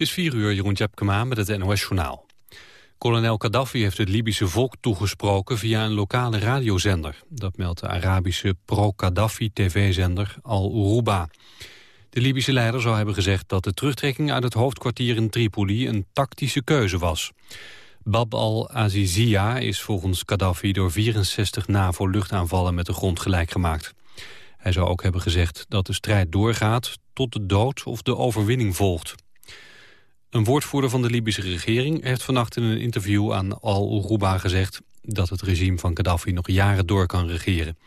Het is 4 uur, Jeroen Tjepkema met het NOS-journaal. Kolonel Gaddafi heeft het Libische volk toegesproken via een lokale radiozender. Dat meldt de Arabische pro-Gaddafi tv-zender Al Uruba. De Libische leider zou hebben gezegd dat de terugtrekking uit het hoofdkwartier in Tripoli een tactische keuze was. Bab al-Azizia is volgens Gaddafi door 64 NAVO-luchtaanvallen met de grond gelijk gemaakt. Hij zou ook hebben gezegd dat de strijd doorgaat tot de dood of de overwinning volgt. Een woordvoerder van de Libische regering heeft vannacht in een interview aan Al-Uruba gezegd dat het regime van Gaddafi nog jaren door kan regeren.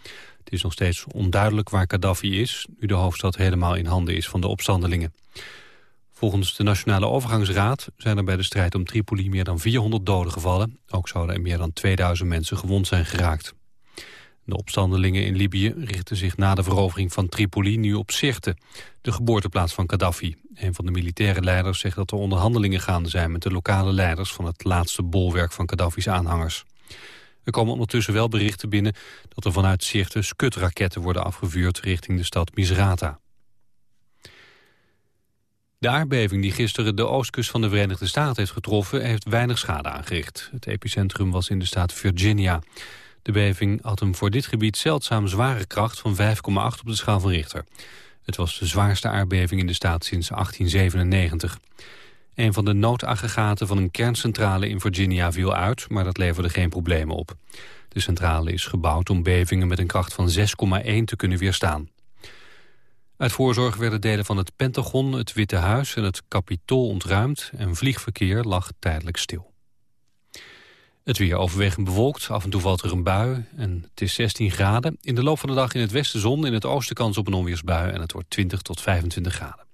Het is nog steeds onduidelijk waar Gaddafi is, nu de hoofdstad helemaal in handen is van de opstandelingen. Volgens de Nationale Overgangsraad zijn er bij de strijd om Tripoli meer dan 400 doden gevallen. Ook zouden er meer dan 2000 mensen gewond zijn geraakt. De opstandelingen in Libië richten zich na de verovering van Tripoli nu op Sirte, de geboorteplaats van Gaddafi. Een van de militaire leiders zegt dat er onderhandelingen gaande zijn met de lokale leiders van het laatste bolwerk van Gaddafi's aanhangers. Er komen ondertussen wel berichten binnen dat er vanuit Sirte skutraketten worden afgevuurd richting de stad Misrata. De aardbeving die gisteren de oostkust van de Verenigde Staten heeft getroffen... heeft weinig schade aangericht. Het epicentrum was in de staat Virginia. De beving had een voor dit gebied zeldzaam zware kracht van 5,8 op de schaal van Richter. Het was de zwaarste aardbeving in de staat sinds 1897. Een van de noodaggregaten van een kerncentrale in Virginia viel uit, maar dat leverde geen problemen op. De centrale is gebouwd om bevingen met een kracht van 6,1 te kunnen weerstaan. Uit voorzorg werden delen van het Pentagon, het Witte Huis en het Capitool ontruimd en vliegverkeer lag tijdelijk stil. Het weer overwegend bewolkt, af en toe valt er een bui en het is 16 graden. In de loop van de dag in het westen zon, in het oosten kans op een onweersbui en het wordt 20 tot 25 graden.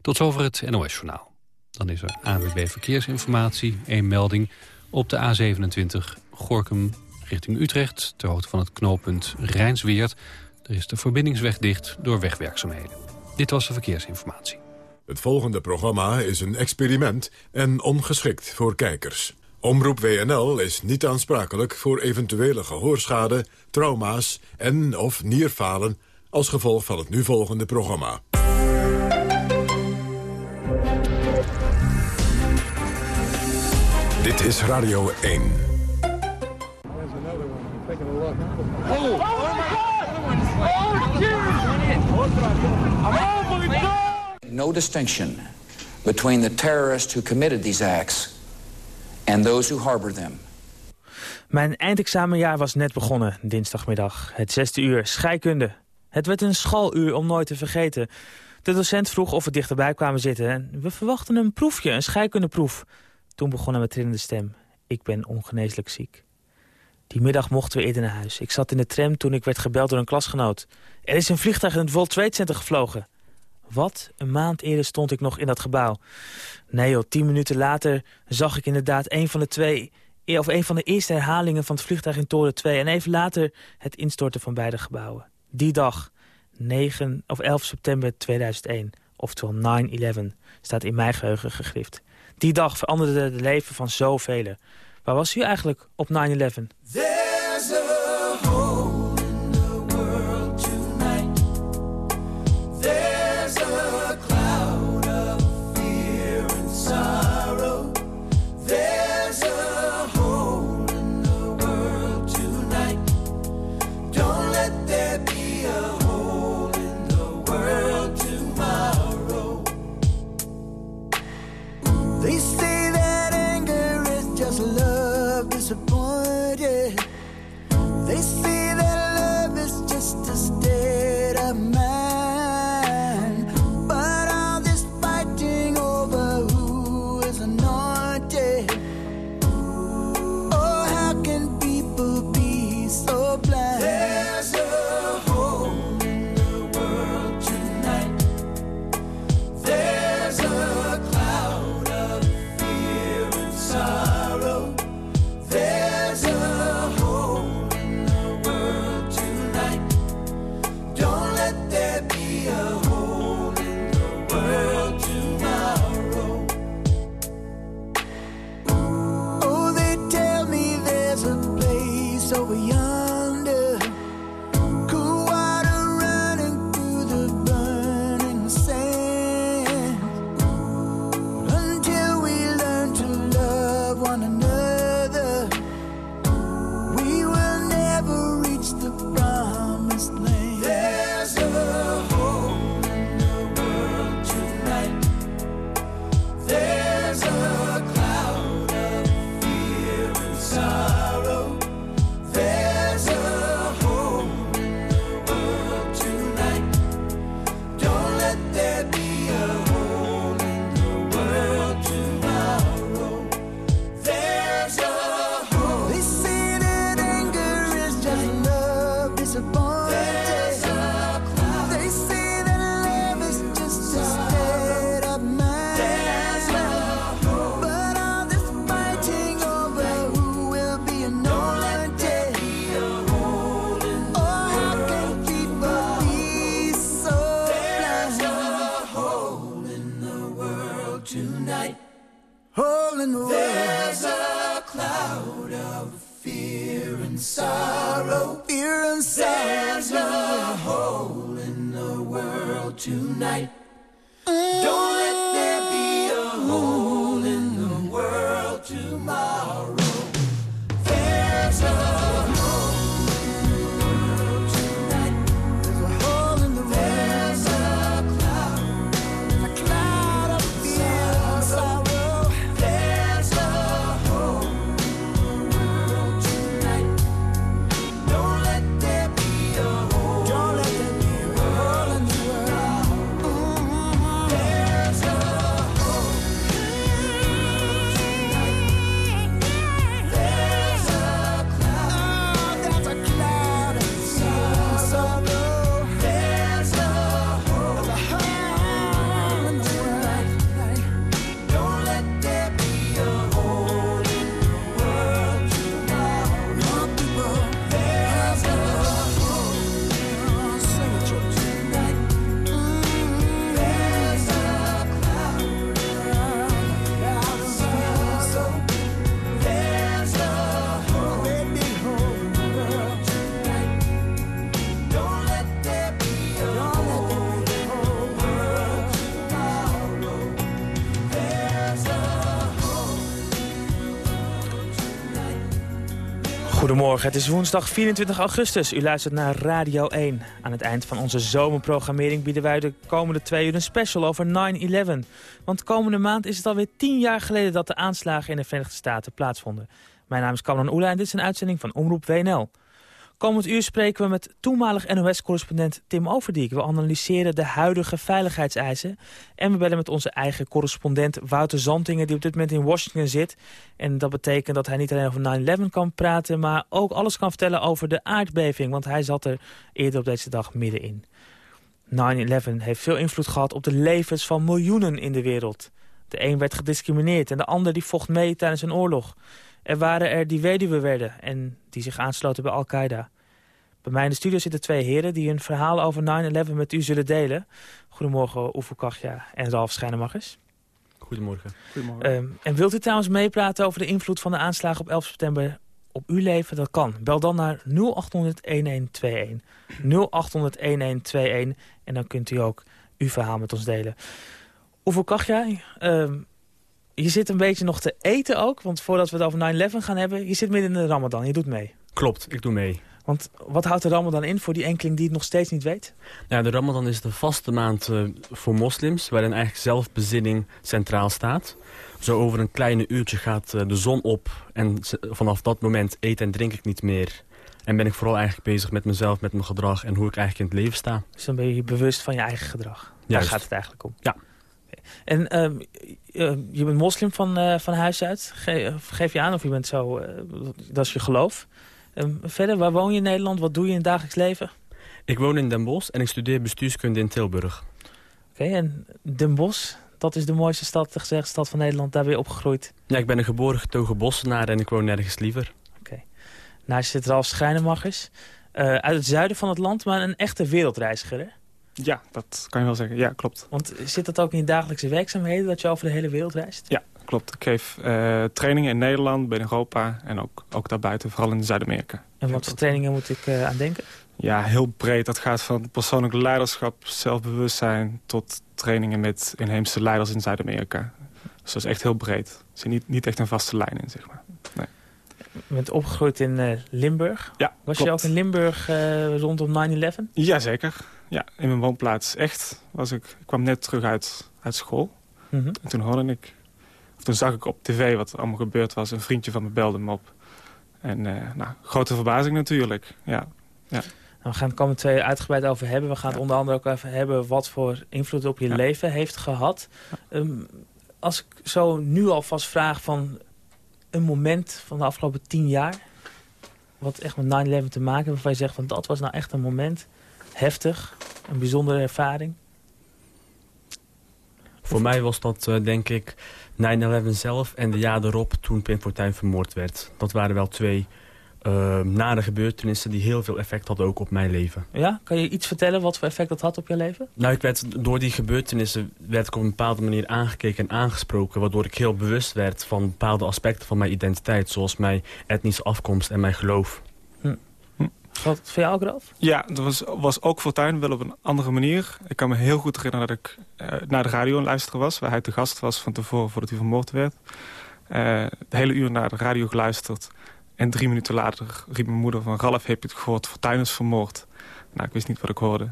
Tot zover het NOS-journaal. Dan is er ANWB Verkeersinformatie, één melding op de A27 Gorkum richting Utrecht... ter hoogte van het knooppunt Rijnsweert. Er is de verbindingsweg dicht door wegwerkzaamheden. Dit was de verkeersinformatie. Het volgende programma is een experiment en ongeschikt voor kijkers. Omroep WNL is niet aansprakelijk voor eventuele gehoorschade, trauma's en of nierfalen als gevolg van het nu volgende programma. Dit is Radio 1. No distinction between the terrorists who committed these acts and those who harbor them. Mijn eindexamenjaar was net begonnen, dinsdagmiddag. Het zesde uur, scheikunde. Het werd een schaaluur om nooit te vergeten. De docent vroeg of we dichterbij kwamen zitten... en we verwachten een proefje, een scheikundeproef. Toen begon hij met trillende stem. Ik ben ongeneeslijk ziek. Die middag mochten we eerder naar huis. Ik zat in de tram toen ik werd gebeld door een klasgenoot. Er is een vliegtuig in het World Trade Center gevlogen. Wat? Een maand eerder stond ik nog in dat gebouw. Nee joh, tien minuten later zag ik inderdaad een van de twee... of een van de eerste herhalingen van het vliegtuig in Toren 2... en even later het instorten van beide gebouwen. Die dag, 9 of 11 september 2001, oftewel 9-11, staat in mijn geheugen gegrift. Die dag veranderde het leven van zoveel. Waar was u eigenlijk op 9-11? Goedemorgen, het is woensdag 24 augustus. U luistert naar Radio 1. Aan het eind van onze zomerprogrammering bieden wij de komende twee uur een special over 9-11. Want komende maand is het alweer tien jaar geleden dat de aanslagen in de Verenigde Staten plaatsvonden. Mijn naam is Cameron Oela en dit is een uitzending van Omroep WNL. Komend uur spreken we met toenmalig NOS-correspondent Tim Overdiek. We analyseren de huidige veiligheidseisen. En we bellen met onze eigen correspondent Wouter Zantingen... die op dit moment in Washington zit. En dat betekent dat hij niet alleen over 9-11 kan praten... maar ook alles kan vertellen over de aardbeving. Want hij zat er eerder op deze dag middenin. 9-11 heeft veel invloed gehad op de levens van miljoenen in de wereld. De een werd gediscrimineerd en de ander die vocht mee tijdens een oorlog... Er waren er die weduwe werden en die zich aansloten bij Al-Qaeda. Bij mij in de studio zitten twee heren die hun verhaal over 9-11 met u zullen delen. Goedemorgen, Oevo Kachja en Ralf Schijnemachers. Goedemorgen. Goedemorgen. Um, en wilt u trouwens meepraten over de invloed van de aanslagen op 11 september op uw leven? Dat kan. Bel dan naar 0800-1121. 0800-1121 en dan kunt u ook uw verhaal met ons delen. Oevo Kachja, um, je zit een beetje nog te eten ook. Want voordat we het over 9-11 gaan hebben... je zit midden in de ramadan, je doet mee. Klopt, ik doe mee. Want wat houdt de ramadan in voor die enkeling die het nog steeds niet weet? Ja, de ramadan is de vaste maand uh, voor moslims... waarin eigenlijk zelfbezinning centraal staat. Zo over een kleine uurtje gaat uh, de zon op... en vanaf dat moment eet en drink ik niet meer... En ben ik vooral eigenlijk bezig met mezelf, met mijn gedrag... en hoe ik eigenlijk in het leven sta. Dus dan ben je bewust van je eigen gedrag. Daar gaat het eigenlijk om. Ja. En uh, je bent moslim van, uh, van huis uit. Ge geef je aan of je bent zo... Dat is je geloof. Ehm, verder, waar woon je in Nederland? Wat doe je in het dagelijks leven? Ik woon in Den Bosch en ik studeer bestuurskunde in Tilburg. Oké, en Den Bosch, dat is de mooiste stad, gezegd, stad van Nederland. Daar ben je opgegroeid? Ja, ik ben een geboren getogen bossenaar en ik woon nergens liever. Oké. Okay. Nou, je zit Ralf Schijnemachers. uit het zuiden van het land, maar een echte wereldreiziger, hè? Ja, dat kan je wel zeggen. Ja, klopt. Want zit dat ook in je dagelijkse werkzaamheden, dat je over de hele wereld reist? Ja, klopt. Ik geef uh, trainingen in Nederland, binnen Europa en ook, ook daarbuiten, vooral in Zuid-Amerika. En wat voor trainingen moet ik uh, aan denken? Ja, heel breed. Dat gaat van persoonlijk leiderschap, zelfbewustzijn... tot trainingen met inheemse leiders in Zuid-Amerika. Dus dat is echt heel breed. Er zit niet, niet echt een vaste lijn in, zeg maar. Bent opgegroeid in uh, Limburg. Ja, Was klopt. je ook in Limburg rondom 9-11? Jazeker. Ja, in mijn woonplaats. Echt. Was ik, ik kwam net terug uit, uit school. Mm -hmm. En toen hoorde ik... Of toen zag ik op tv wat er allemaal gebeurd was. Een vriendje van me belde me op. En uh, nou, grote verbazing natuurlijk. Ja. ja. Nou, we gaan het komende twee uitgebreid over hebben. We gaan het onder andere ook even hebben wat voor invloed op je ja. leven heeft gehad. Um, als ik zo nu alvast vraag van een moment van de afgelopen tien jaar... wat echt met 9-11 te maken heeft, waarvan je zegt van dat was nou echt een moment heftig, een bijzondere ervaring? Voor mij was dat uh, denk ik 9-11 zelf en de jaar erop toen Pim Fortuyn vermoord werd. Dat waren wel twee uh, nare gebeurtenissen die heel veel effect hadden ook op mijn leven. Ja? Kan je iets vertellen wat voor effect dat had op je leven? Nou, ik werd, door die gebeurtenissen werd ik op een bepaalde manier aangekeken en aangesproken... waardoor ik heel bewust werd van bepaalde aspecten van mijn identiteit... zoals mijn etnische afkomst en mijn geloof. Hm. Hm. Wat voor jou ook? Ja, dat was, was ook Fortuin, wel op een andere manier. Ik kan me heel goed herinneren dat ik uh, naar de radio aan luisteren was... waar hij te gast was van tevoren voordat hij vermoord werd. Uh, de hele uur naar de radio geluisterd... En drie minuten later riep mijn moeder van... Ralf, heb je het gehoord? Fortuyn is vermoord. Nou, ik wist niet wat ik hoorde.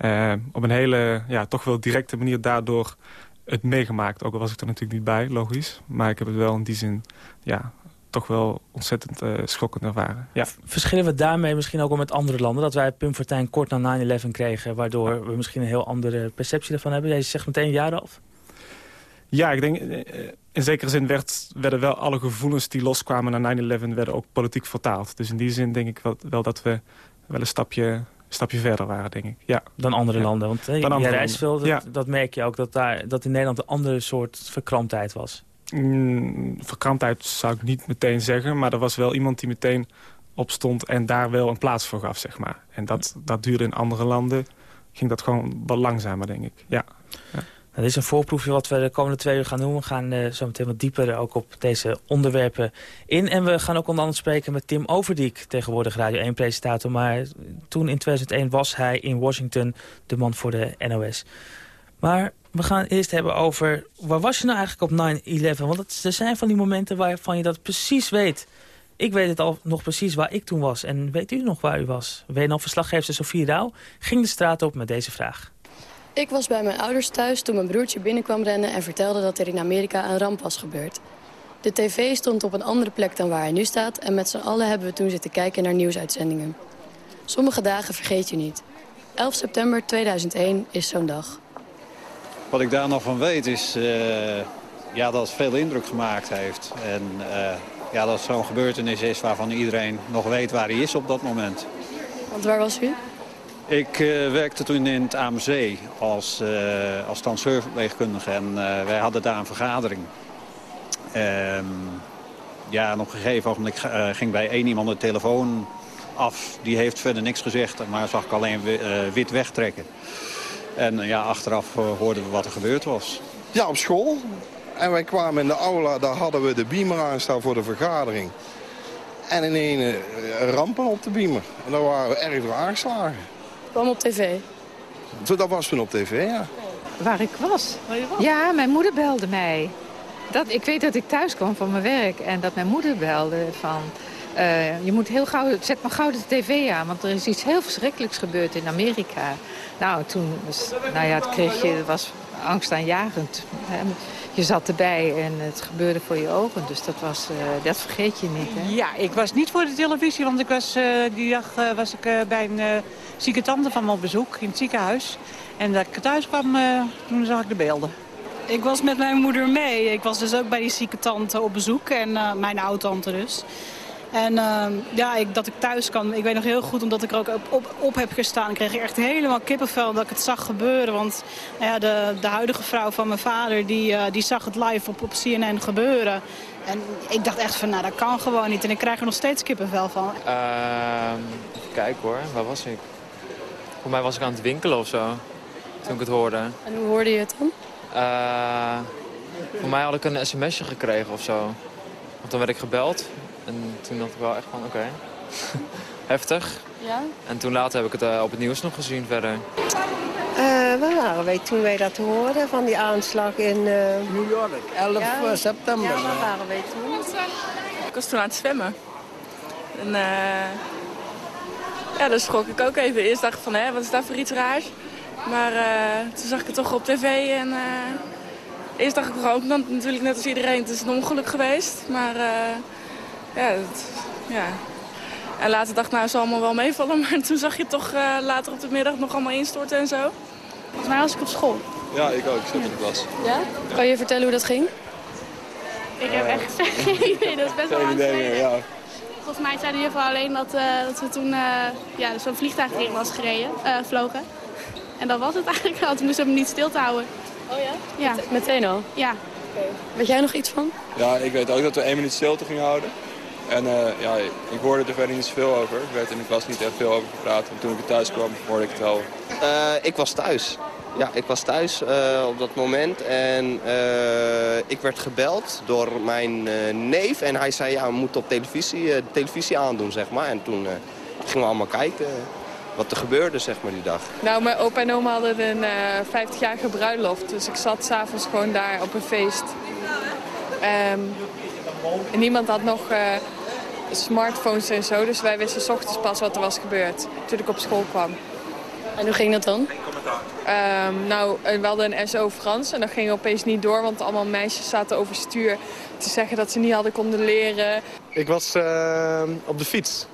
Uh, op een hele, ja, toch wel directe manier daardoor het meegemaakt. Ook al was ik er natuurlijk niet bij, logisch. Maar ik heb het wel in die zin, ja, toch wel ontzettend uh, schokkend ervaren. Ja. Verschillen we daarmee misschien ook wel met andere landen? Dat wij Pim Fortuyn kort na 9-11 kregen... waardoor we misschien een heel andere perceptie ervan hebben? Jij zegt meteen jaar af. Ja, ik denk, in zekere zin werd, werden wel alle gevoelens die loskwamen na 9-11... werden ook politiek vertaald. Dus in die zin denk ik wel, wel dat we wel een stapje, stapje verder waren, denk ik. Ja. Dan andere landen. Want je reist veel, dat, ja. dat, merk je ook, dat, daar, dat in Nederland een andere soort verkramptheid was. Mm, verkramptheid zou ik niet meteen zeggen. Maar er was wel iemand die meteen opstond en daar wel een plaats voor gaf, zeg maar. En dat, dat duurde in andere landen, ging dat gewoon wat langzamer, denk ik. Ja. Nou, dit is een voorproefje wat we de komende twee uur gaan doen. We gaan uh, zo meteen wat dieper ook op deze onderwerpen in. En we gaan ook onder andere spreken met Tim Overdiek, tegenwoordig Radio 1-presentator. Maar toen in 2001 was hij in Washington de man voor de NOS. Maar we gaan eerst hebben over, waar was je nou eigenlijk op 9-11? Want er zijn van die momenten waarvan je dat precies weet. Ik weet het al nog precies waar ik toen was. En weet u nog waar u was? WNL-verslaggever Sofie Rauw ging de straat op met deze vraag. Ik was bij mijn ouders thuis toen mijn broertje binnenkwam rennen... en vertelde dat er in Amerika een ramp was gebeurd. De tv stond op een andere plek dan waar hij nu staat... en met z'n allen hebben we toen zitten kijken naar nieuwsuitzendingen. Sommige dagen vergeet je niet. 11 september 2001 is zo'n dag. Wat ik daar nog van weet is uh, ja, dat het veel indruk gemaakt heeft. En uh, ja, dat het zo'n gebeurtenis is waarvan iedereen nog weet waar hij is op dat moment. Want waar was u? Ik uh, werkte toen in het AMC als, uh, als transferverpleegkundige en uh, wij hadden daar een vergadering. Ehm, ja, en op een gegeven ogenblik ging bij één iemand de telefoon af. Die heeft verder niks gezegd, maar zag ik alleen wit wegtrekken. En ja, achteraf hoorden we wat er gebeurd was. Ja, op school. En wij kwamen in de aula, daar hadden we de beamer aanstaan voor de vergadering. En in een rampen op de beamer. En daar waren we erg door aangeslagen kwam op tv? Zo, dat was toen op tv, ja. Waar ik was? Waar je was? Ja, mijn moeder belde mij. Dat, ik weet dat ik thuis kwam van mijn werk en dat mijn moeder belde van... Uh, je moet heel gauw, zet maar gauw de tv aan, want er is iets heel verschrikkelijks gebeurd in Amerika. Nou, toen was, nou ja, het kreeg je, was angstaanjagend. Je zat erbij en het gebeurde voor je ogen, dus dat, was, uh, dat vergeet je niet. Hè? Ja, ik was niet voor de televisie, want ik was, uh, die dag was ik bij een zieke tante van me op bezoek in het ziekenhuis. En dat ik thuis kwam, uh, toen zag ik de beelden. Ik was met mijn moeder mee. Ik was dus ook bij die zieke tante op bezoek. En uh, mijn oud-tante dus. En uh, ja, ik, dat ik thuis kwam, ik weet nog heel goed, omdat ik er ook op, op, op heb gestaan, kreeg ik echt helemaal kippenvel dat ik het zag gebeuren. Want nou ja, de, de huidige vrouw van mijn vader, die, uh, die zag het live op, op CNN gebeuren. En ik dacht echt van, nou dat kan gewoon niet. En ik krijg er nog steeds kippenvel van. Uh, kijk hoor, waar was ik? Voor mij was ik aan het winkelen of zo, toen ik het hoorde. En hoe hoorde je het dan? Uh, voor mij had ik een sms'je gekregen of zo. Want dan werd ik gebeld. En toen dacht ik wel echt van, oké. Okay. Heftig. Ja? En toen later heb ik het uh, op het nieuws nog gezien verder. Uh, waar waren wij toen wij dat hoorden van die aanslag in... Uh... New York, 11 ja, september. Ja, waar waren wij toen? Ik was toen aan het zwemmen. En ja, daar schrok ik ook even. Eerst dacht ik van, hè, wat is dat voor iets raars? Maar uh, toen zag ik het toch op tv en uh, eerst dacht ik gewoon dan, natuurlijk net als iedereen, het is een ongeluk geweest. Maar ja, het, ja. En later dacht ik, nou, het zal allemaal wel meevallen. Maar toen zag je toch later op de middag nog allemaal instorten en zo. Volgens mij was ik op school. Ja, ik ook. Ik zat in de klas. Ja? Kan je vertellen hoe dat ging? Ik heb echt geen idee. Dat is best wel lang geleden. Ja. Volgens mij zeiden de juffrouw alleen dat, uh, dat we toen uh, ja, zo'n vliegtuig erin was gereden, uh, vlogen. En dat was het eigenlijk al. Toen moesten we hem niet stil te houden. Oh ja? Ja. meteen al? Ja. Okay. Weet jij nog iets van? Ja, ik weet ook dat we één minuut stilte gingen houden. En ja, ik hoorde er verder niet zoveel over. Er werd in de klas niet echt veel over gepraat. En toen ik thuis kwam, hoorde ik het wel. ik was thuis. Ja, ik was thuis op dat moment en ik werd gebeld door mijn neef. En hij zei, ja, we moeten op televisie, de televisie aandoen, zeg maar. En toen gingen we allemaal kijken wat er gebeurde zeg maar, die dag. Nou, mijn opa en oma hadden een uh, eh, 50-jarige bruiloft. Dus ik zat s'avonds gewoon daar op een feest. Um, en niemand had nog uh, smartphones en zo. Dus wij wisten s ochtends pas wat er was gebeurd. Toen ik op school kwam. En hoe ging dat dan? Um, nou, we hadden een SO Frans en dat ging opeens niet door, want allemaal meisjes zaten overstuur te zeggen dat ze niet hadden konden leren. Ik was uh, op de fiets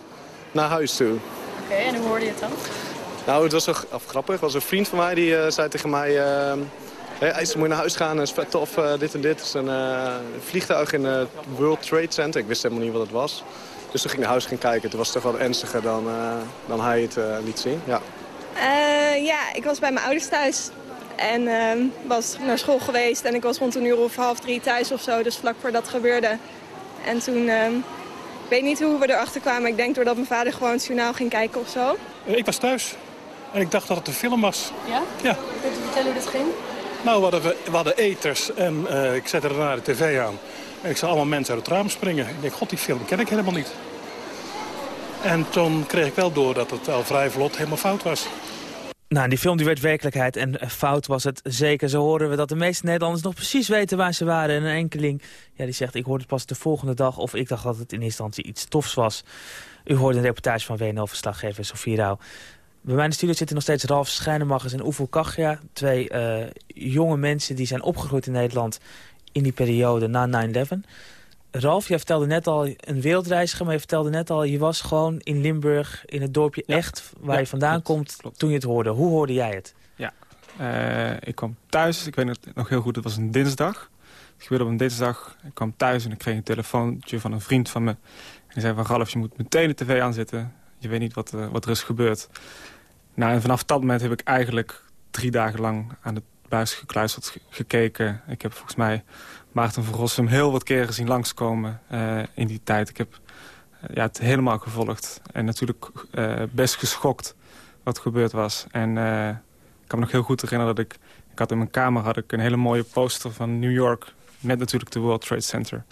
naar huis toe. Oké, en hoe hoorde je het dan? Nou, het was zo grappig. Er was een vriend van mij die uh, zei tegen mij... Uh, hey, moet je naar huis gaan, het is vet tof, uh, dit en dit. Het is een vliegtuig in het World Trade Center. Ik wist helemaal niet wat het was. Dus toen ging ik naar huis gaan kijken. Toen was het toch wel ernstiger dan, dan hij het liet zien. Ja. ja, ik was bij mijn ouders thuis. En ehm, was naar school geweest. En ik was rond een uur of half drie thuis of zo. Dus vlak voordat dat gebeurde. En toen ehm, ik weet niet hoe we erachter kwamen. Ik denk doordat mijn vader gewoon het journaal ging kijken of zo. Ik was thuis en ik dacht dat het een film was. Ja? Ja. Kunt u vertellen hoe dat ging? Nou, we hadden, we hadden eters en uh, ik zette daarna de tv aan. Ik zag allemaal mensen uit het raam springen. Ik denk, god, die film ken ik helemaal niet. En toen kreeg ik wel door dat het al vrij vlot helemaal fout was. Nou, die film die werd werkelijkheid en eh, fout was het zeker. Zo horen we dat de meeste Nederlanders nog precies weten waar ze waren. En een enkeling ja, die zegt, ik hoorde het pas de volgende dag... of ik dacht dat het in instantie iets tofs was. U hoorde een reportage van WNL-verslaggever Sofie Rauw. Bij mij studio zitten nog steeds Ralf Schijnemacher en Oevo Kachja. Twee uh, jonge mensen die zijn opgegroeid in Nederland in die periode na 9-11. Ralf, jij vertelde net al een wereldreiziger, maar je vertelde net al... je was gewoon in Limburg, in het dorpje Echt, waar je vandaan komt, toen je het hoorde. Hoe hoorde jij het? Ja, uh, ik kwam thuis, ik weet het nog heel goed, het was een dinsdag. Het gebeurde op een dinsdag, ik kwam thuis en ik kreeg een telefoontje van een vriend van me. En die zei van, Ralf, je moet meteen de tv aanzetten. Je weet niet wat, uh, wat er is gebeurd. Nou, en vanaf dat moment heb ik eigenlijk drie dagen lang aan het buis gekluisterd gekeken. Ik heb volgens mij Maarten van Rossum heel wat keren zien langskomen uh, in die tijd. Ik heb uh, ja, het helemaal gevolgd. En natuurlijk uh, best geschokt wat gebeurd was. En ik kan me nog heel goed herinneren dat ik... Ik had in mijn kamer had ik een hele mooie poster van New York... met natuurlijk de World Trade Center.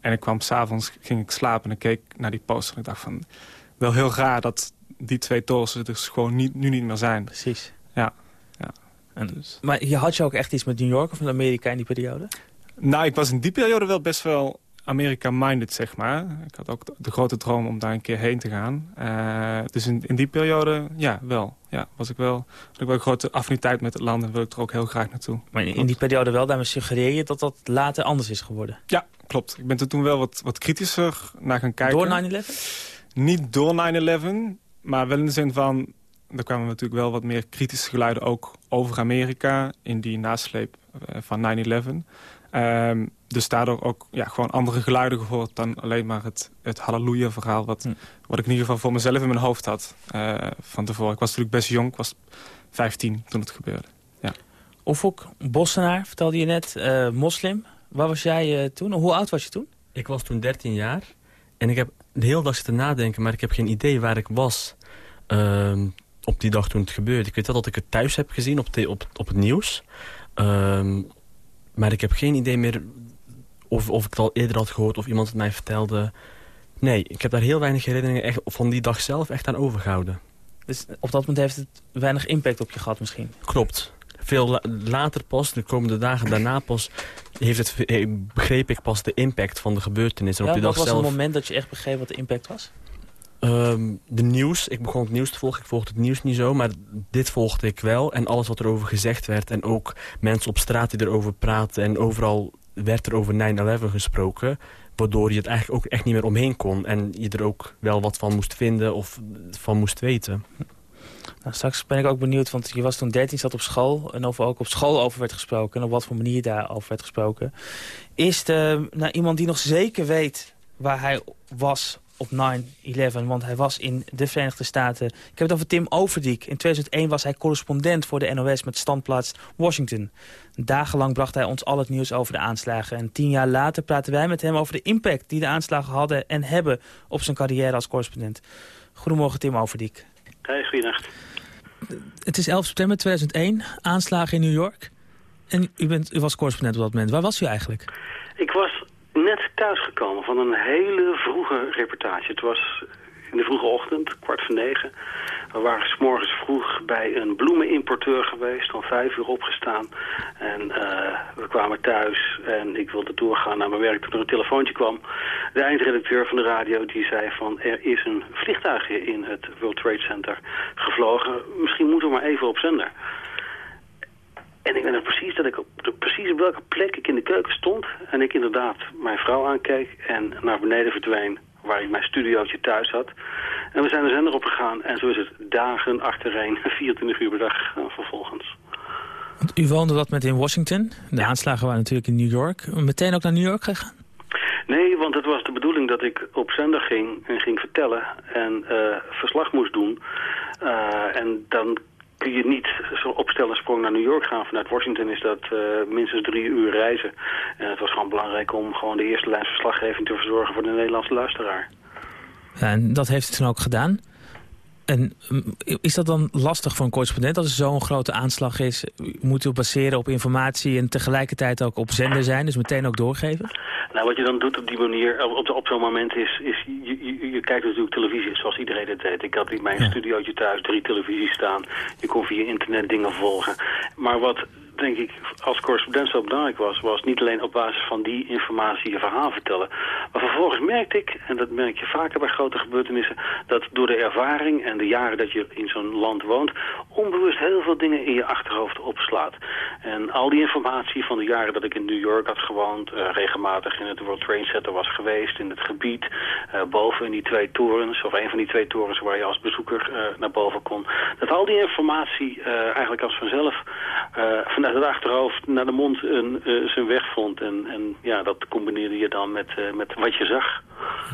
en ik kwam s'avonds, ging ik slapen en ik keek naar die poster. En ik dacht van, wel heel raar dat die twee torens er dus gewoon niet, nu niet meer zijn. Precies. En, dus. Maar je had je ook echt iets met New York of met Amerika in die periode? Nou, ik was in die periode wel best wel America-minded, zeg maar. Ik had ook de grote droom om daar een keer heen te gaan. Uh, dus in, in, die periode, ja, wel. Ja, was ik wel, had ik wel een grote affiniteit met het land en wil ik er ook heel graag naartoe. Maar in, in die periode wel, daarmee suggereer je dat dat later anders is geworden? Ja, klopt. Ik ben er toen wel wat, wat kritischer naar gaan kijken. Door 9-11? Niet door 9-11, maar wel in de zin van er kwamen natuurlijk wel wat meer kritische geluiden ook over Amerika... in die nasleep eh, van 9-11. Um, dus daardoor ook ja, gewoon andere geluiden gehoord dan alleen maar het, het halleluja-verhaal... Wat, hm. wat ik in ieder geval voor mezelf in mijn hoofd had uh, van tevoren. Ik was natuurlijk best jong, ik was 15 toen het gebeurde. Ja. Ofok, Bossenaar, vertelde je net, uh, moslim. Waar was jij uh, toen? Hoe oud was je toen? Ik was toen 13 jaar. En ik heb de hele dag zitten nadenken, maar ik heb geen idee waar ik was... Uh, op die dag toen het gebeurde. Ik weet wel dat ik het thuis heb gezien op, de, op, op het nieuws. Um, maar ik heb geen idee meer of, of ik het al eerder had gehoord of iemand het mij vertelde. Nee, ik heb daar heel weinig herinneringen echt van die dag zelf echt aan overgehouden. Dus op dat moment heeft het weinig impact op je gehad misschien? Klopt. Veel later pas, de komende dagen daarna pas, heeft het, eh, begreep ik pas de impact van de gebeurtenissen. Ja, op die dag was zelf... het moment dat je echt begreep wat de impact was? Um, de nieuws. Ik begon het nieuws te volgen. Ik volgde het nieuws niet zo, maar dit volgde ik wel. En alles wat er over gezegd werd. En ook mensen op straat die erover praten. En overal werd er over 9-11 gesproken. Waardoor je het eigenlijk ook echt niet meer omheen kon. En je er ook wel wat van moest vinden of van moest weten. Nou, straks ben ik ook benieuwd, want je was toen 13, zat op school... en of er ook op school over werd gesproken... en op wat voor manier daarover werd gesproken. Is er nou, iemand die nog zeker weet waar hij was op 9-11, want hij was in de Verenigde Staten. Ik heb het over Tim Overdiek. In 2001 was hij correspondent voor de NOS met standplaats Washington. Dagenlang bracht hij ons al het nieuws over de aanslagen. En tien jaar later praten wij met hem over de impact die de aanslagen hadden en hebben op zijn carrière als correspondent. Goedemorgen Tim Overdiek. Hey. Het is 11 september 2001, aanslagen in New York. En u, bent, u was correspondent op dat moment. Waar was u eigenlijk? Ik was net thuisgekomen van een hele vroege reportage. Het was in de vroege ochtend, kwart voor negen. We waren s morgens vroeg bij een bloemenimporteur geweest, om vijf uur opgestaan. En uh, we kwamen thuis en ik wilde doorgaan naar mijn werk toen er een telefoontje kwam. De eindredacteur van de radio die zei van er is een vliegtuigje in het World Trade Center gevlogen. Misschien moeten we maar even op zender. En ik weet nog precies dat ik op de, precies op welke plek ik in de keuken stond. En ik inderdaad mijn vrouw aankeek en naar beneden verdween waar ik mijn studiootje thuis had. En we zijn de zender opgegaan en zo is het dagen achtereen, 24 uur per dag gegaan vervolgens. Want u woonde dat met in Washington. De aanslagen waren natuurlijk in New York. Meteen ook naar New York gegaan? Nee, want het was de bedoeling dat ik op zender ging en ging vertellen en uh, verslag moest doen. Uh, en dan kun je niet opstellen sprong naar New York gaan. Vanuit Washington is dat uh, minstens drie uur reizen. En het was gewoon belangrijk om gewoon de eerste lijn verslaggeving te verzorgen voor de Nederlandse luisteraar. En dat heeft het dan ook gedaan. En is dat dan lastig voor een correspondent als er zo'n grote aanslag is? Moet u baseren op informatie en tegelijkertijd ook op zender zijn, dus meteen ook doorgeven? Nou, wat je dan doet op die manier, op, op zo'n moment is, is je, je, je, kijkt natuurlijk televisie zoals iedereen het deed. Ik had in mijn ja. studiootje thuis drie televisies staan. Je kon via internet dingen volgen. Maar wat denk ik, als correspondent zo belangrijk was... was niet alleen op basis van die informatie je verhaal vertellen. Maar vervolgens merkte ik, en dat merk je vaker bij grote gebeurtenissen... dat door de ervaring en de jaren dat je in zo'n land woont... onbewust heel veel dingen in je achterhoofd opslaat. En al die informatie van de jaren dat ik in New York had gewoond... Uh, regelmatig in het World Trade Center was geweest, in het gebied... Uh, boven in die twee torens, of een van die twee torens waar je als bezoeker uh, naar boven kon... dat al die informatie eigenlijk als vanzelf vanuit het achterhoofd naar de mond een, uh, zijn weg vond. En, en ja, dat combineerde je dan met, uh, met wat je zag.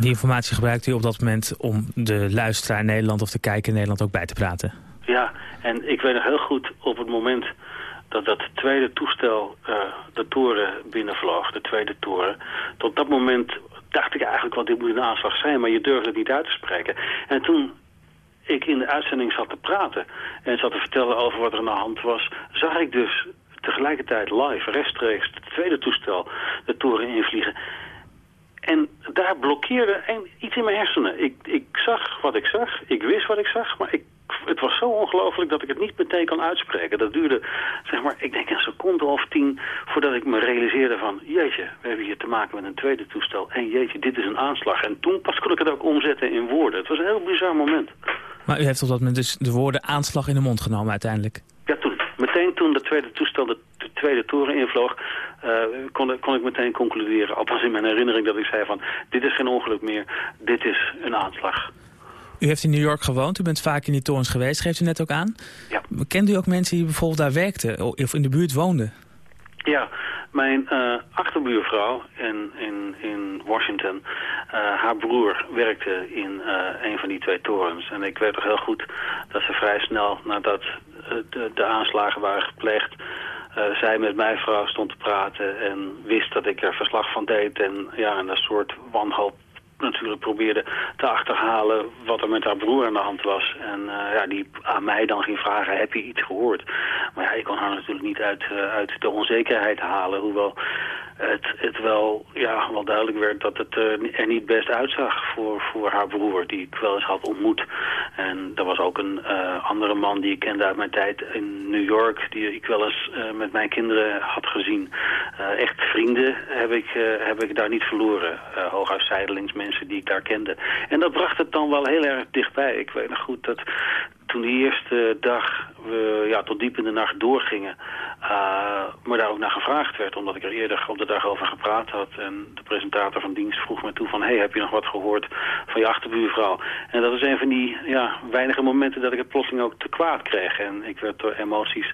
Die informatie gebruikte u op dat moment om de luisteraar in Nederland of de kijker in Nederland ook bij te praten? Ja, en ik weet nog heel goed op het moment dat dat tweede toestel uh, de toren binnenvloog, de tweede toren. Tot dat moment dacht ik eigenlijk wel, dit moet een aanslag zijn, maar je durfde het niet uit te spreken. En toen ik in de uitzending zat te praten en zat te vertellen over wat er aan de hand was, zag ik dus tegelijkertijd live, rechtstreeks, het tweede toestel, de toren invliegen. En daar blokkeerde iets in mijn hersenen. Ik, ik zag wat ik zag, ik wist wat ik zag, maar ik, het was zo ongelooflijk dat ik het niet meteen kan uitspreken. Dat duurde, zeg maar, ik denk een seconde of tien voordat ik me realiseerde van... jeetje, we hebben hier te maken met een tweede toestel en jeetje, dit is een aanslag. En toen pas kon ik het ook omzetten in woorden. Het was een heel bizar moment. Maar u heeft op dat moment dus de woorden aanslag in de mond genomen uiteindelijk? Ja, toen. Meteen toen de tweede toestel de, de tweede toren invloog, uh, kon, kon ik meteen concluderen, althans in mijn herinnering, dat ik zei van, dit is geen ongeluk meer, dit is een aanslag. U heeft in New York gewoond, u bent vaak in die torens geweest, geeft u net ook aan. Ja. Kent u ook mensen die bijvoorbeeld daar werkten of in de buurt woonden? Ja, mijn uh, achterbuurvrouw in, in, in Washington, uh, haar broer werkte in uh, een van die twee torens. En ik weet toch heel goed dat ze vrij snel nadat de, de aanslagen waren gepleegd... zij met mijn vrouw stond te praten en wist dat ik er verslag van deed. En ja, en een soort wanhoop natuurlijk probeerde te achterhalen wat er met haar broer aan de hand was. En uh, ja, die aan mij dan ging vragen, heb je iets gehoord? Maar ja, ik kon haar natuurlijk niet uit, uh, uit de onzekerheid halen, hoewel het, het wel, ja, wel duidelijk werd dat het uh, er niet best uitzag voor, voor haar broer, die ik wel eens had ontmoet. En er was ook een uh, andere man die ik kende uit mijn tijd in New York, die ik wel eens uh, met mijn kinderen had gezien. echt vrienden heb ik, heb ik daar niet verloren. hooguit zijdelings mensen die ik daar kende. En dat bracht het dan wel heel erg dichtbij. Ik weet nog goed dat toen die eerste dag we ja, tot diep in de nacht doorgingen, uh, me daar ook naar gevraagd werd, omdat ik er eerder op de dag over gepraat had. En de presentator van dienst vroeg me toe van, hey, heb je nog wat gehoord van je achterbuurvrouw? En dat is een van die ja, weinige momenten dat ik het plotseling ook te kwaad kreeg. En ik werd door emoties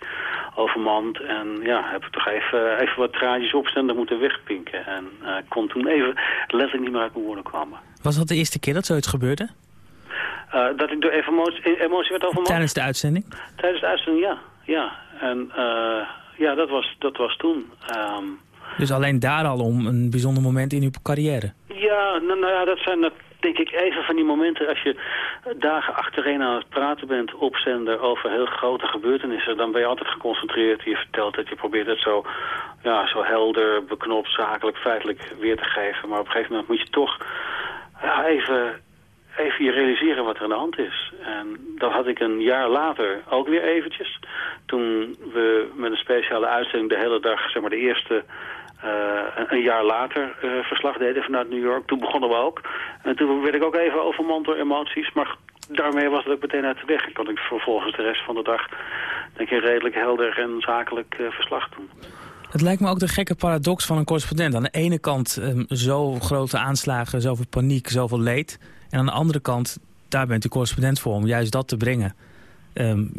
overmand. En ja, heb ik toch even, even wat traantjes opstanden moeten wegpinken. En uh, kon toen even letterlijk niet meer uit mijn woorden komen. Was dat de eerste keer dat zoiets gebeurde? Uh, dat ik door even emotie, emotie werd overmand? Tijdens de uitzending? Tijdens de uitzending, ja. ja. En uh, ja, dat was, dat was toen. Um, dus alleen daar al om een bijzonder moment in uw carrière? Ja, nou, nou ja, dat zijn dat denk ik even van die momenten als je dagen achtereen aan het praten bent op zender over heel grote gebeurtenissen, dan ben je altijd geconcentreerd. Je vertelt het, je probeert het zo, ja, zo helder, beknopt, zakelijk, feitelijk weer te geven. Maar op een gegeven moment moet je toch ja, even, even je realiseren wat er aan de hand is. En dat had ik een jaar later ook weer eventjes. Toen we met een speciale uitzending de hele dag, zeg maar de eerste uh, een jaar later uh, verslag deden vanuit New York. Toen begonnen we ook. En toen werd ik ook even overmand door emoties. Maar daarmee was het ook meteen uit de weg. En kon ik vervolgens de rest van de dag denk ik, redelijk helder en zakelijk uh, verslag doen. Het lijkt me ook de gekke paradox van een correspondent. Aan de ene kant um, zo grote aanslagen, zoveel paniek, zoveel leed. En aan de andere kant, daar bent u correspondent voor om juist dat te brengen. Um,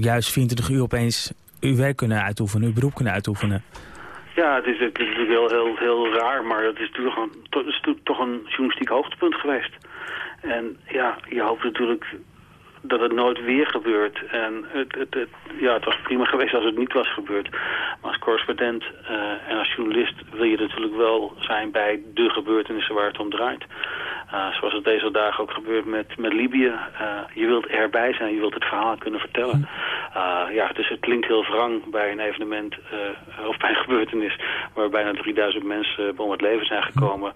juist 24 uur opeens uw werk kunnen uitoefenen, uw beroep kunnen uitoefenen. Ja, het is, het is natuurlijk heel, heel, heel raar, maar het is toch een, is toch een journalistiek hoogtepunt geweest. En ja, je hoopt natuurlijk dat het nooit weer gebeurt. En het, het, het, ja, het was prima geweest als het niet was gebeurd. Maar als correspondent uh, en als journalist wil je natuurlijk wel zijn bij de gebeurtenissen waar het om draait. Uh, zoals het deze dagen ook gebeurt met, met Libië. Uh, je wilt erbij zijn, je wilt het verhaal kunnen vertellen. Uh, ja, dus het klinkt heel wrang bij een evenement of bij een gebeurtenis... waar bijna 3000 mensen om het leven zijn gekomen...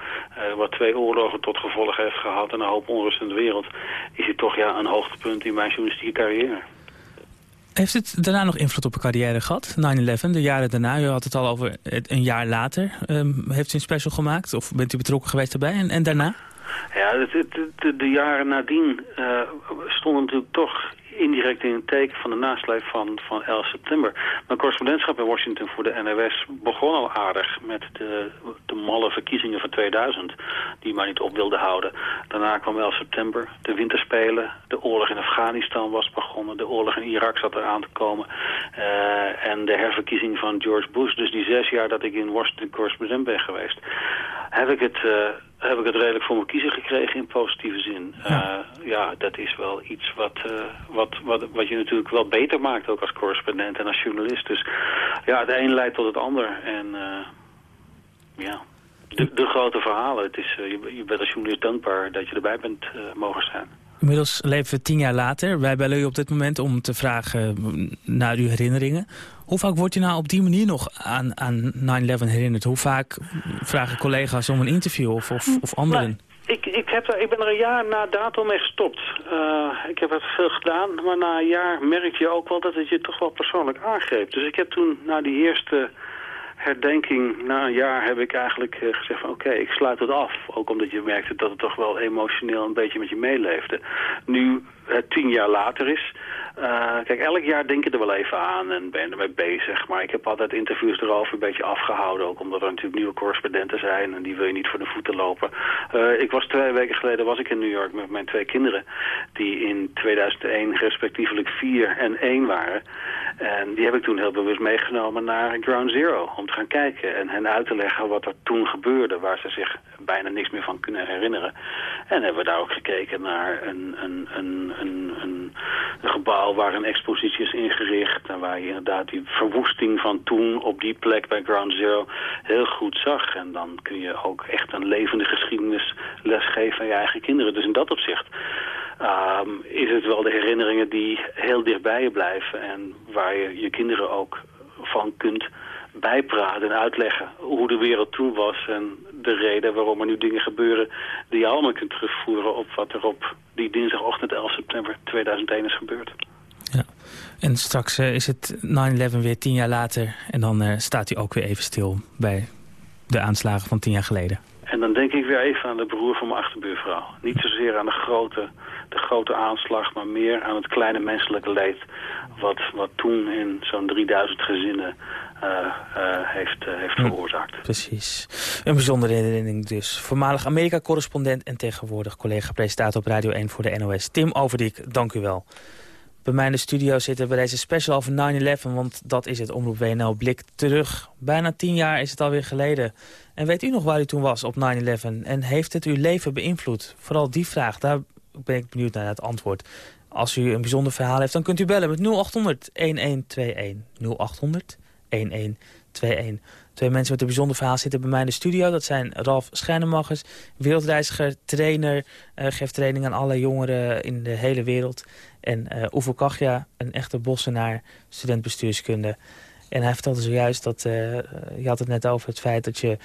wat twee oorlogen tot gevolg heeft gehad en een hoop onrust in de wereld... is het toch ja, een hoogtepunt in mijn journalistieke carrière. Heeft het daarna nog invloed op uw carrière gehad? 9-11, de jaren daarna, u had het al over een jaar later. Um, heeft u een special gemaakt of bent u betrokken geweest daarbij? En, en daarna? Ja, de, de, de, jaren nadien uh, stonden natuurlijk toch indirect in het teken van de nasleep van, van 11 september. Mijn correspondentschap in Washington voor de NOS begon al aardig met de, de malle verkiezingen van 2000, die maar niet op wilden houden. Daarna kwam 11 september, de winterspelen, de oorlog in Afghanistan was begonnen, de oorlog in Irak zat eraan te komen uh, en de herverkiezing van George Bush. Dus die zes jaar dat ik in Washington correspondent ben geweest, heb ik het... Uh, heb ik het redelijk voor me kiezen gekregen in positieve zin. Ja, uh, ja dat is wel iets wat, uh, wat, wat, wat je natuurlijk wel beter maakt ook als correspondent en als journalist. Dus ja, het een leidt tot het ander. En uh, ja, de, de, grote verhalen. Het is, je, je, bent als journalist dankbaar dat je erbij bent mogen staan. Inmiddels leven we tien jaar later. Wij bellen u op dit moment om te vragen naar uw herinneringen. Hoe vaak wordt u nou op die manier nog aan, aan 9-11 herinnerd? Hoe vaak vragen collega's om een interview of, of, of anderen? Nee, ik, ik, heb er, ik ben er een jaar na datum mee gestopt. Uh, ik heb het veel gedaan, maar na een jaar merk je ook wel dat het je toch wel persoonlijk aangreep. Dus ik heb toen na die eerste herdenking, na een jaar heb ik eigenlijk uh, gezegd van oké, ik sluit het af. Ook omdat je merkte dat het toch wel emotioneel een beetje met je meeleefde. Nu het tien jaar later is, uh, kijk, elk jaar denk je er wel even aan en ben ermee bezig. Maar ik heb altijd interviews erover een beetje afgehouden. Ook omdat er natuurlijk nieuwe correspondenten zijn en die wil je niet voor de voeten lopen. Uh, ik was twee weken geleden was ik in New York met mijn twee kinderen. Die in 2001 respectievelijk vier en één waren. En die heb ik toen heel bewust meegenomen naar Ground Zero. Om te gaan kijken en hen uit te leggen wat er toen gebeurde. Waar ze zich bijna niks meer van kunnen herinneren. En hebben we daar ook gekeken naar een, een, een, een, een, gebouw waar een expositie is ingericht. En waar je inderdaad die verwoesting van toen op die plek bij Ground Zero heel goed zag. En dan kun je ook echt een levende geschiedenis lesgeven aan je eigen kinderen. Dus in dat opzicht um, is het wel de herinneringen die heel dichtbij je blijven. En waar je je kinderen ook van kunt bijpraten en uitleggen hoe de wereld toen was en de reden waarom er nu dingen gebeuren die je allemaal kunt terugvoeren op wat er op die dinsdagochtend 11 september 2001 is gebeurd. Ja. En straks uh, is het 9-11 weer tien jaar later en dan uh, staat hij ook weer even stil bij de aanslagen van tien jaar geleden. En dan denk ik weer even aan de broer van mijn achterbuurvrouw. Niet zozeer aan de grote, de grote aanslag, maar meer aan het kleine menselijke leed... wat, wat toen in zo'n 3000 gezinnen uh, uh, heeft, uh, heeft veroorzaakt. Precies. Een bijzondere herinnering dus. Voormalig Amerika-correspondent en tegenwoordig collega-presentator op Radio 1 voor de NOS. Tim Overdiek, dank u wel. Bij mij in de studio zitten bij deze special over 9-11. Want dat is het Omroep WNL Blik terug. Bijna tien jaar is het alweer geleden. En weet u nog waar u toen was op 9-11? En heeft het uw leven beïnvloed? Vooral die vraag, daar ben ik benieuwd naar het antwoord. Als u een bijzonder verhaal heeft, dan kunt u bellen met 0800 1121. 0800 1121. Twee mensen met een bijzonder verhaal zitten bij mij in de studio. Dat zijn Ralf Schijnemaggers, wereldreiziger, trainer. Uh, geeft training aan alle jongeren in de hele wereld. En uh, Oevo Kachja, een echte bossenaar, student bestuurskunde. En hij vertelde zojuist dat, uh, je had het net over het feit dat je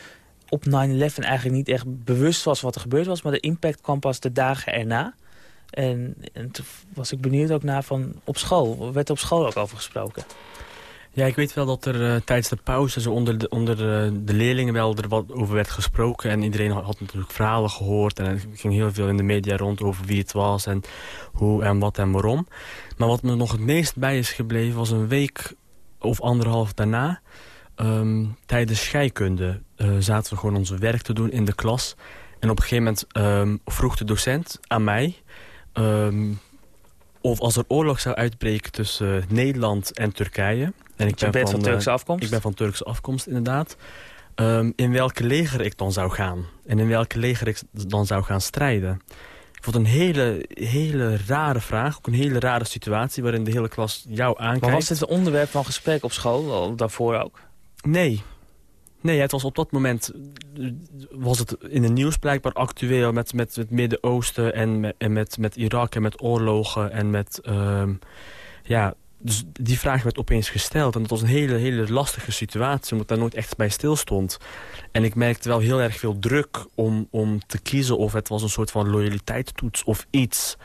op 9-11 eigenlijk niet echt bewust was wat er gebeurd was. Maar de impact kwam pas de dagen erna. En, en toen was ik benieuwd ook naar van op school. Werd er op school ook over gesproken? Ja, ik weet wel dat er uh, tijdens de pauze zo onder, de, onder de, leerlingen wel er wat over werd gesproken. En iedereen had, natuurlijk verhalen gehoord. En er ging heel veel in de media rond over wie het was en hoe en wat en waarom. Maar wat me nog het meest bij is gebleven was een week of anderhalf daarna. Um, tijdens scheikunde uh, zaten we gewoon onze werk te doen in de klas. En op een gegeven moment um, vroeg de docent aan mij... Um, of als er oorlog zou uitbreken tussen uh, Nederland en Turkije... En ik ben van, van Turkse afkomst? Ik ben van Turkse afkomst, inderdaad. Um, in welke leger ik dan zou gaan. En in welke leger ik dan zou gaan strijden. Ik vond een hele, hele rare vraag. Ook een hele rare situatie waarin de hele klas jou aankijkt. Maar was dit een onderwerp van gesprek op school? Daarvoor ook? Nee. Nee, het was op dat moment was het in het nieuws blijkbaar actueel met, met het Midden-Oosten en, met, en met, met Irak en met oorlogen en met um, ja, dus die vraag werd opeens gesteld. En dat was een hele, hele lastige situatie, omdat daar nooit echt bij stilstond. En ik merkte wel heel erg veel druk om, om te kiezen of het was een soort van loyaliteitstoets of iets.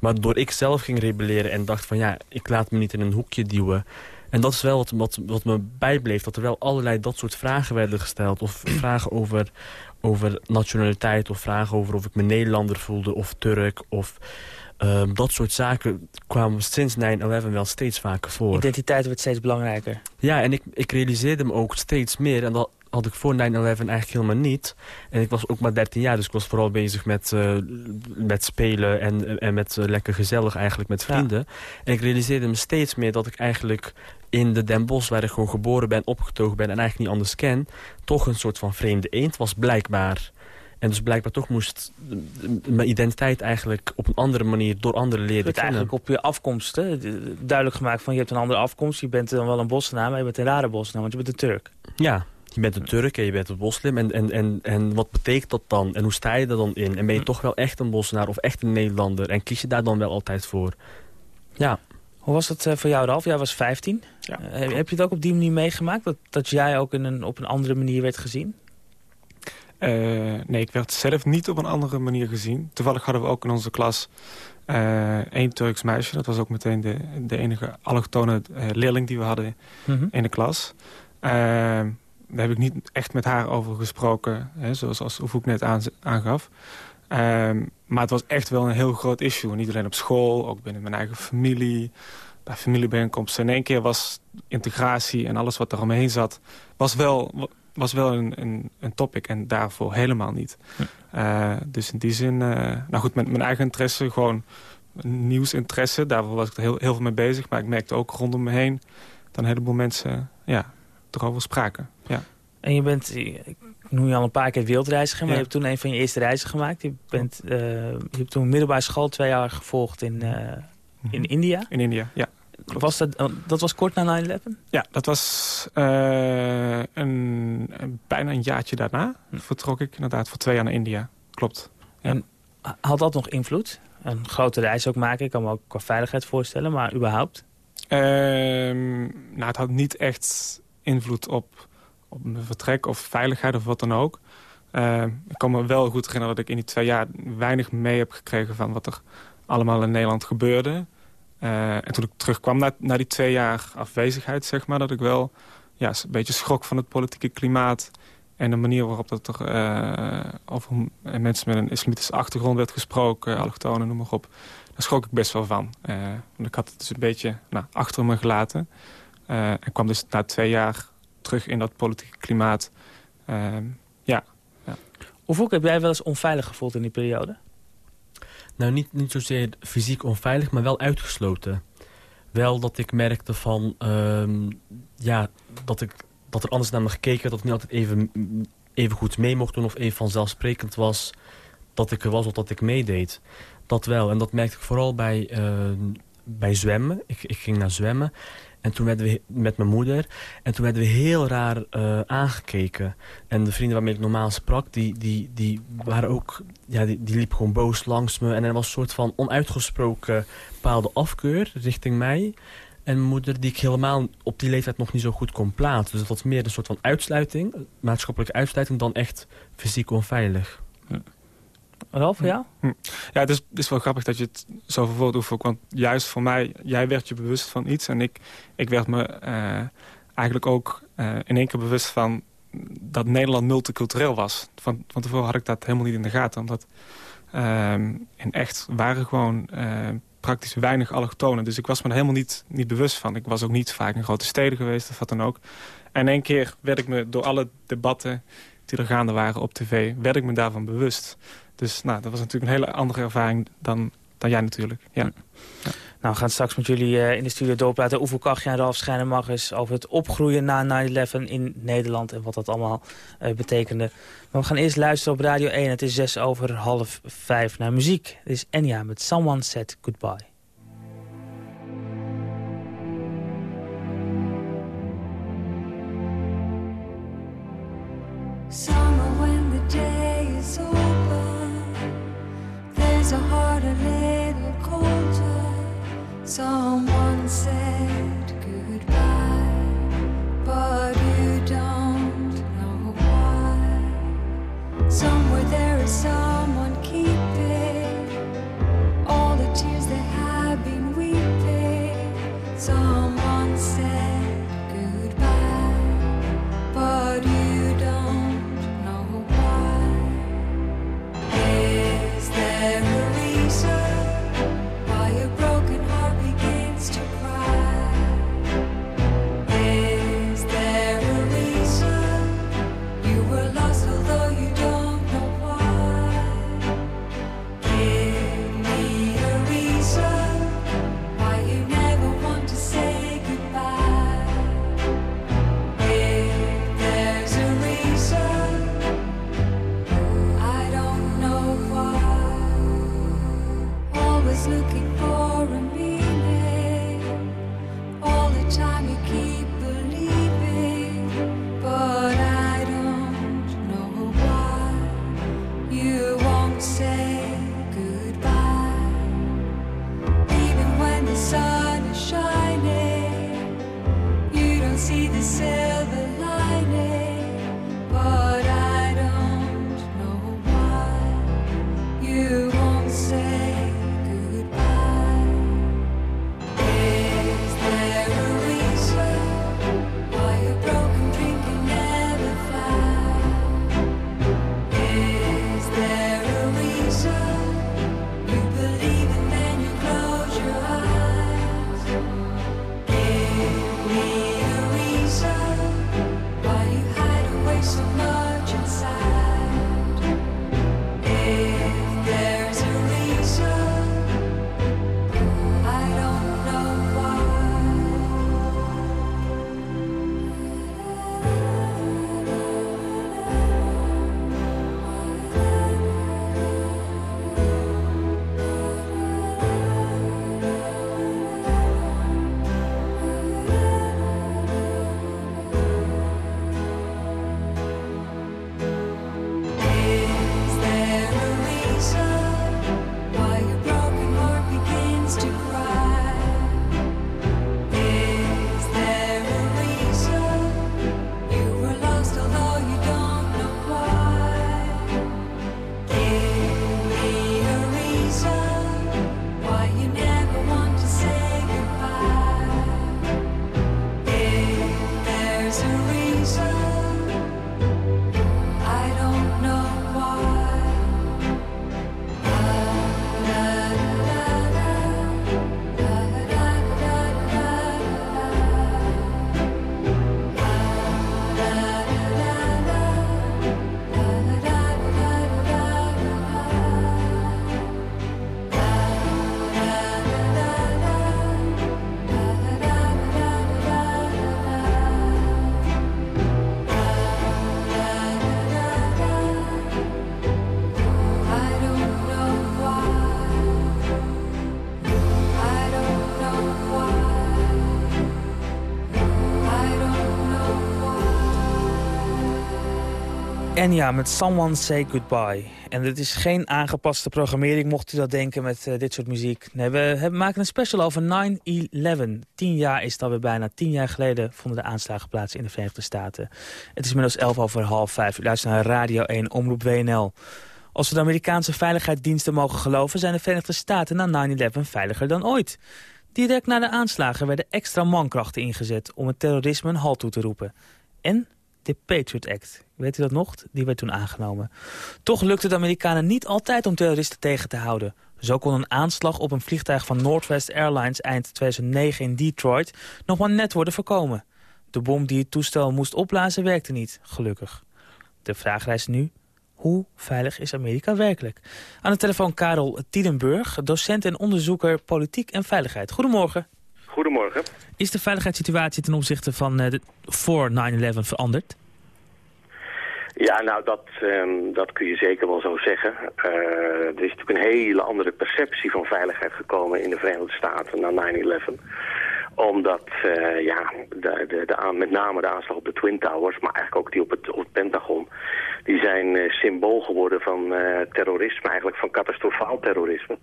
Maar door ik zelf ging rebelleren en dacht van ja, ik laat me niet in een hoekje duwen. En dat is wel wat, wat, wat me bijbleef, dat er wel allerlei dat soort vragen werden gesteld. Of vragen over, over nationaliteit, of vragen over of ik me Nederlander voelde, of Turk, of... Um, dat soort zaken kwamen sinds 9-11 wel steeds vaker voor. Identiteit werd steeds belangrijker. Ja, en ik, ik realiseerde me ook steeds meer. En dat had ik voor 9-11 eigenlijk helemaal niet. En ik was ook maar 13 jaar, dus ik was vooral bezig met, uh, met spelen... en, en met uh, lekker gezellig eigenlijk met vrienden. Ja. En ik realiseerde me steeds meer dat ik eigenlijk in de Den Bosch... waar ik gewoon geboren ben, opgetogen ben en eigenlijk niet anders ken... toch een soort van vreemde eend was, blijkbaar... En dus blijkbaar toch moest mijn identiteit eigenlijk op een andere manier door anderen leren het kennen. eigenlijk op je afkomst hè? duidelijk gemaakt van je hebt een andere afkomst. Je bent dan wel een bosnaam, maar je bent een rare bosnaam, want je bent een Turk. Ja, je bent een Turk en je bent een moslim. En, en, en, en wat betekent dat dan? En hoe sta je er dan in? En ben je hm. toch wel echt een bosnaar of echt een Nederlander? En kies je daar dan wel altijd voor? Ja. Hoe was het voor jou, Ralf? Jij was 15. Ja, uh, heb je het ook op die manier meegemaakt? Dat, dat jij ook in een, op een andere manier werd gezien? Uh, nee, ik werd zelf niet op een andere manier gezien. Toevallig hadden we ook in onze klas uh, één Turks meisje. Dat was ook meteen de, de enige allochtone uh, leerling die we hadden mm -hmm. in de klas. daar heb ik niet echt met haar over gesproken, hè, zoals als Oefoek net aan, aangaf. maar het was echt wel een heel groot issue. Niet alleen op school, ook binnen mijn eigen familie bij familiebijeenkomsten. In één keer was integratie en alles wat er omheen zat... was wel, was wel een, een, een topic en daarvoor helemaal niet. Uh, dus in die zin, uh, nou goed, met mijn eigen interesse, gewoon nieuwsinteresse. Daarvoor was ik er heel, heel veel mee bezig. Maar ik merkte ook rondom me heen dat een heleboel mensen ja, erover spraken. Ja. En je bent, ik noem je al een paar keer wereldreiziger, maar ja. je hebt toen een van je eerste reizen gemaakt. Je, bent, uh, je hebt toen middelbare school twee jaar gevolgd in, in India. In India, ja. Was dat, oh, dat was kort na 9-11? Ja, dat was uh, een, bijna een jaartje daarna. Hm. Vertrok ik inderdaad voor twee jaar naar India. Klopt. Ja. En had dat nog invloed? Een grote reis ook maken, ik kan me ook qua veiligheid voorstellen, maar überhaupt? Uh, nou, het had niet echt invloed op, op mijn vertrek of veiligheid of wat dan ook. Uh, ik kan me wel goed herinneren dat ik in die twee jaar weinig mee heb gekregen van wat er allemaal in Nederland gebeurde. Uh, en toen ik terugkwam na, na die twee jaar afwezigheid, zeg maar, dat ik wel ja, een beetje schrok van het politieke klimaat. En de manier waarop dat er uh, over mensen met een islamitische achtergrond werd gesproken, allochtonen, noem maar op. Daar schrok ik best wel van. Want ik had het dus een beetje nou, achter me gelaten. en kwam dus na twee jaar terug in dat politieke klimaat. ja. ja. Hoeveel heb jij wel eens onveilig gevoeld in die periode? Nou, niet, niet zozeer fysiek onveilig, maar wel uitgesloten. wel dat ik merkte van... ehm, ja, dat, ik, dat er anders naar me gekeken werd. Dat ik niet altijd even, even goed mee mocht doen of even vanzelfsprekend was... dat ik er was of dat ik meedeed. Dat wel. En dat merkte ik vooral bij, ehm, bij zwemmen. Ik, ik ging naar zwemmen. En toen werden we met mijn moeder. En toen werden we heel raar eh, aangekeken. En de vrienden waarmee ik normaal sprak, die, die, die waren ook... Ja, die, die liepen gewoon boos langs me. En er was een soort van onuitgesproken bepaalde afkeur richting mij. En mijn moeder die ik helemaal op die leeftijd nog niet zo goed kon plaatsen. Dus dat was meer een soort van uitsluiting, maatschappelijke uitsluiting, dan echt fysiek onveilig. Ralf, voor jou? Hm. Ja, het is, het is wel grappig dat je het zo verwoordt, Oefo. Want juist voor mij, jij werd je bewust van iets. En ik, ik werd me uh, eigenlijk ook uh, in één keer bewust van dat Nederland multicultureel was. Van, van tevoren had ik dat helemaal niet in de gaten. Omdat uh, in echt waren gewoon uh, praktisch weinig allochtonen. Dus ik was me er helemaal niet, niet bewust van. Ik was ook niet vaak in grote steden geweest of wat dan ook. En in één keer werd ik me door alle debatten die er gaande waren op tv... werd ik me daarvan bewust. Dus nou, dat was natuurlijk een hele andere ervaring dan, dan jij natuurlijk. Ja. Nou, we gaan straks met jullie uh, in de studio doorpraten. Oevo Kachja en Ralf Schijnenmachers over het opgroeien na 9-11 in Nederland... en wat dat allemaal uh, betekende. Maar we gaan eerst luisteren op Radio 1. Het is zes over half vijf naar muziek. Het is Enya met Someone Said Goodbye. A heart a little colder. Someone said goodbye But you don't know why. Somewhere there is someone Enya met Someone Say Goodbye. En dit is geen aangepaste programmering, mocht u dat denken met uh, dit soort muziek. Nee, we maken een special over 9-11. Tien jaar is dat weer bijna. Tien jaar geleden vonden de aanslagen plaats in de Verenigde Staten. Het is inmiddels elf over half vijf. U naar Radio 1, Omroep WNL. Als we de Amerikaanse veiligheidsdiensten mogen geloven... zijn de Verenigde Staten na 9-11 veiliger dan ooit. Direct na de aanslagen werden extra mankrachten ingezet... om het terrorisme een halt toe te roepen. En de Patriot Act. Weet u dat nog? Die werd toen aangenomen. Toch lukte de Amerikanen niet altijd om terroristen tegen te houden. Zo kon een aanslag op een vliegtuig van Northwest Airlines eind 2009 in Detroit nog maar net worden voorkomen. De bom die het toestel moest opblazen werkte niet, gelukkig. De vraag rijst nu, hoe veilig is Amerika werkelijk? Aan de telefoon Karel Tiedenburg, docent en onderzoeker politiek en veiligheid. Goedemorgen. Goedemorgen. Is de veiligheidssituatie ten opzichte van uh, de, voor 9-11 veranderd? Ja, nou, dat, um, dat kun je zeker wel zo zeggen. Uh, er is natuurlijk een hele andere perceptie van veiligheid gekomen in de Verenigde Staten na 9-11 omdat, uh, ja, de, de, de, met name de aanslag op de Twin Towers, maar eigenlijk ook die op het, op het Pentagon, die zijn uh, symbool geworden van terrorisme, eigenlijk van catastrofaal terrorisme.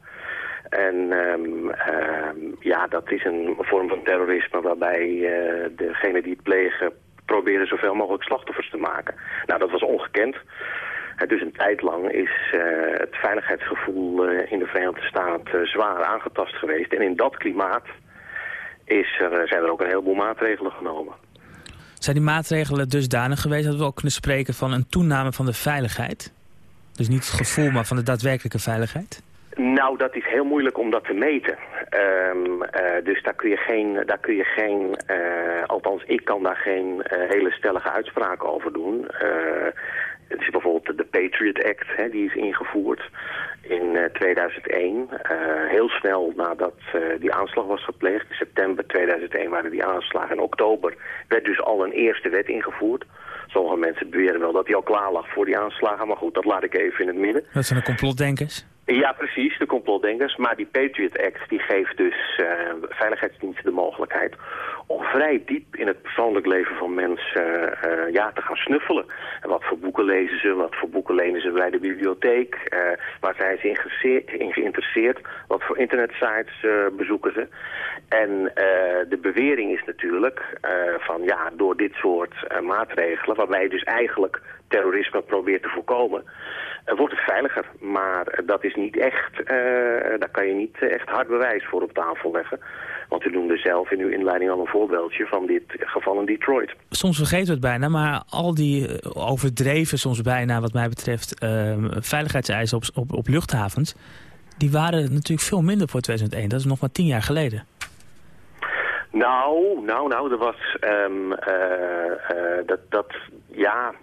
En um, um, ja, dat is een vorm van terrorisme waarbij uh, degene die het plegen proberen zoveel mogelijk slachtoffers te maken. Nou, dat was ongekend. dus een tijd lang is uh, het veiligheidsgevoel in de Verenigde Staten zwaar aangetast geweest. En in dat klimaat is er, zijn er ook een heleboel maatregelen genomen. Zijn die maatregelen dusdanig geweest dat we ook kunnen spreken van een toename van de veiligheid? Dus niet het gevoel, maar van de daadwerkelijke veiligheid? Nou, dat is heel moeilijk om dat te meten. Um, uh, dus daar kun je geen, daar kun je geen uh, althans ik kan daar geen uh, hele stellige uitspraken over doen. het is bijvoorbeeld de Patriot Act, hè, die is ingevoerd in 2001. heel snel nadat die aanslag was gepleegd. In september 2001 waren die aanslagen. In oktober werd dus al een eerste wet ingevoerd. Sommige mensen beweren wel dat die al klaar lag voor die aanslagen. Maar goed, dat laat ik even in het midden. Dat zijn de complotdenkers? Ja, precies, de complotdenkers. Maar die Patriot Act die geeft dus uh, veiligheidsdiensten de mogelijkheid om vrij diep in het persoonlijk leven van mensen uh, ja, te gaan snuffelen. En wat voor boeken lezen ze, wat voor boeken lenen ze bij de bibliotheek, uh, waar zijn ze in geïnteresseerd, wat voor internetsites bezoeken ze. En de bewering is natuurlijk van ja, door dit soort maatregelen, waarbij je dus eigenlijk terrorisme probeert te voorkomen, wordt het veiliger. Maar dat is niet echt, uh, daar kan je niet echt hard bewijs voor op tafel leggen. Want u noemde zelf in uw inleiding al een voorbeeldje van dit geval in Detroit. Soms vergeten we het bijna, maar al die overdreven, soms bijna wat mij betreft, uh, veiligheidseisen op, op, op luchthavens, die waren natuurlijk veel minder voor 2001. Dat is nog maar tien jaar geleden. Nou, nou, nou, er was, um, uh, uh, dat, dat, ja,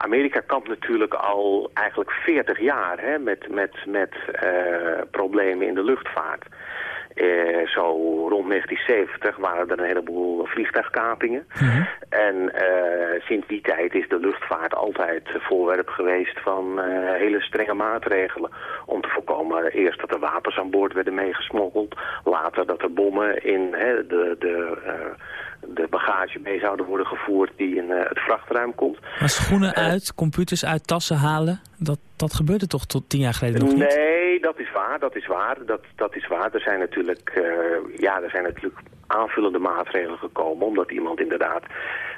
Amerika kampt natuurlijk al eigenlijk 40 jaar hè, met, met, met uh, problemen in de luchtvaart. Uh, zo rond 1970 waren er een heleboel vliegtuigkapingen. -hmm. En uh, sinds die tijd is de luchtvaart altijd voorwerp geweest van uh, hele strenge maatregelen. Om te voorkomen eerst dat er wapens aan boord werden meegesmokkeld. Later dat er bommen in hè, de... de de bagage mee zouden worden gevoerd die in het vrachtruim komt. Maar schoenen uit, computers uit, tassen halen, dat, dat gebeurde toch tot tien jaar geleden nog niet? Nee, dat is waar, dat is waar, dat, dat is waar. Er zijn natuurlijk, uh, ja, er zijn natuurlijk aanvullende maatregelen gekomen, omdat iemand inderdaad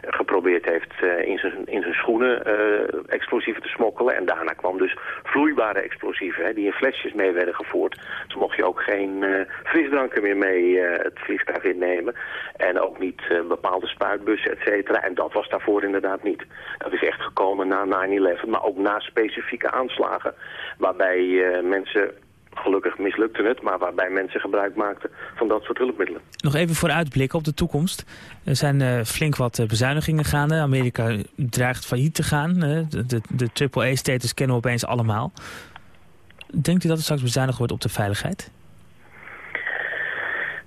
geprobeerd heeft uh, in, zijn, in zijn schoenen uh, explosieven te smokkelen. En daarna kwam dus vloeibare explosieven hè, die in flesjes mee werden gevoerd. Dus mocht je ook geen uh, frisdranken meer mee het vliegtuig innemen. En ook niet bepaalde spuitbussen, et cetera. En dat was daarvoor inderdaad niet. Dat is echt gekomen na 9-11, maar ook na specifieke aanslagen. Waarbij mensen gelukkig mislukte het, maar waarbij mensen gebruik maakten van dat soort hulpmiddelen. Nog even vooruitblikken op de toekomst. Er zijn uh, flink wat uh, bezuinigingen gaande. Amerika dreigt failliet te gaan. Uh, de, de, de AAA-status kennen we opeens allemaal. Denkt u dat er straks bezuinigd wordt op de veiligheid?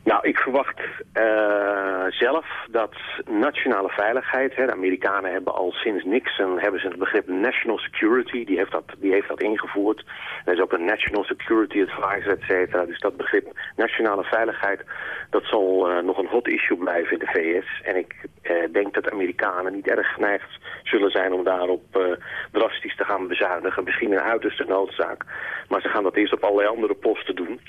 Nou, ik verwacht uh, zelf dat nationale veiligheid... Hè, de Amerikanen hebben al sinds Nixon hebben ze het begrip national security... die heeft dat, die heeft dat ingevoerd. Er is ook een national security advisor, et cetera. Dus dat begrip nationale veiligheid... dat zal uh, nog een hot issue blijven in de VS. En ik uh, denk dat Amerikanen niet erg geneigd zullen zijn... om daarop drastisch te gaan bezuinigen. Misschien een uiterste noodzaak. Maar ze gaan dat eerst op allerlei andere posten doen...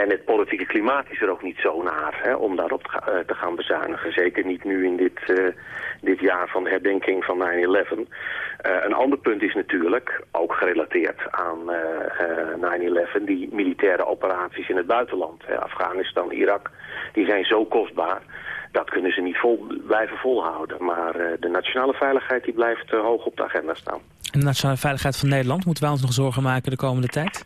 En het politieke klimaat is er ook niet zo naar hè, om daarop te, te, gaan bezuinigen. Zeker niet nu in dit, uh, dit jaar van herdenking van 9-11. Uh, een ander punt is natuurlijk, ook gerelateerd aan 9-11, die militaire operaties in het buitenland. Hè. Afghanistan, Irak, die zijn zo kostbaar. Dat kunnen ze niet vol, blijven volhouden. Maar de nationale veiligheid die blijft hoog op de agenda staan. En de nationale veiligheid van Nederland, moeten wij ons nog zorgen maken de komende tijd?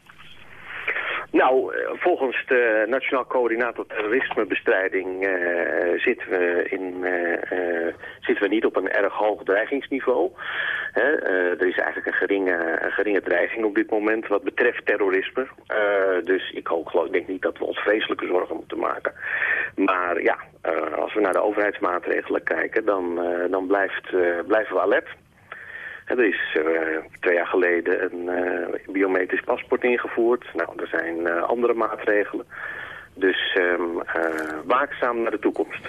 Nou, volgens de Nationaal Coördinator Terrorismebestrijding uh, zitten, we in, uh, zitten we niet op een erg hoog dreigingsniveau. Er is eigenlijk een geringe, geringe dreiging op dit moment wat betreft terrorisme. dus ik hoop, geloof, ik denk niet dat we ons vreselijke zorgen moeten maken. Maar ja, als we naar de overheidsmaatregelen kijken, dan, dan blijft, blijven we alert. Er is uh, twee jaar geleden een uh, biometrisch paspoort ingevoerd. Nou, er zijn uh, andere maatregelen. Dus um, waakzaam naar de toekomst.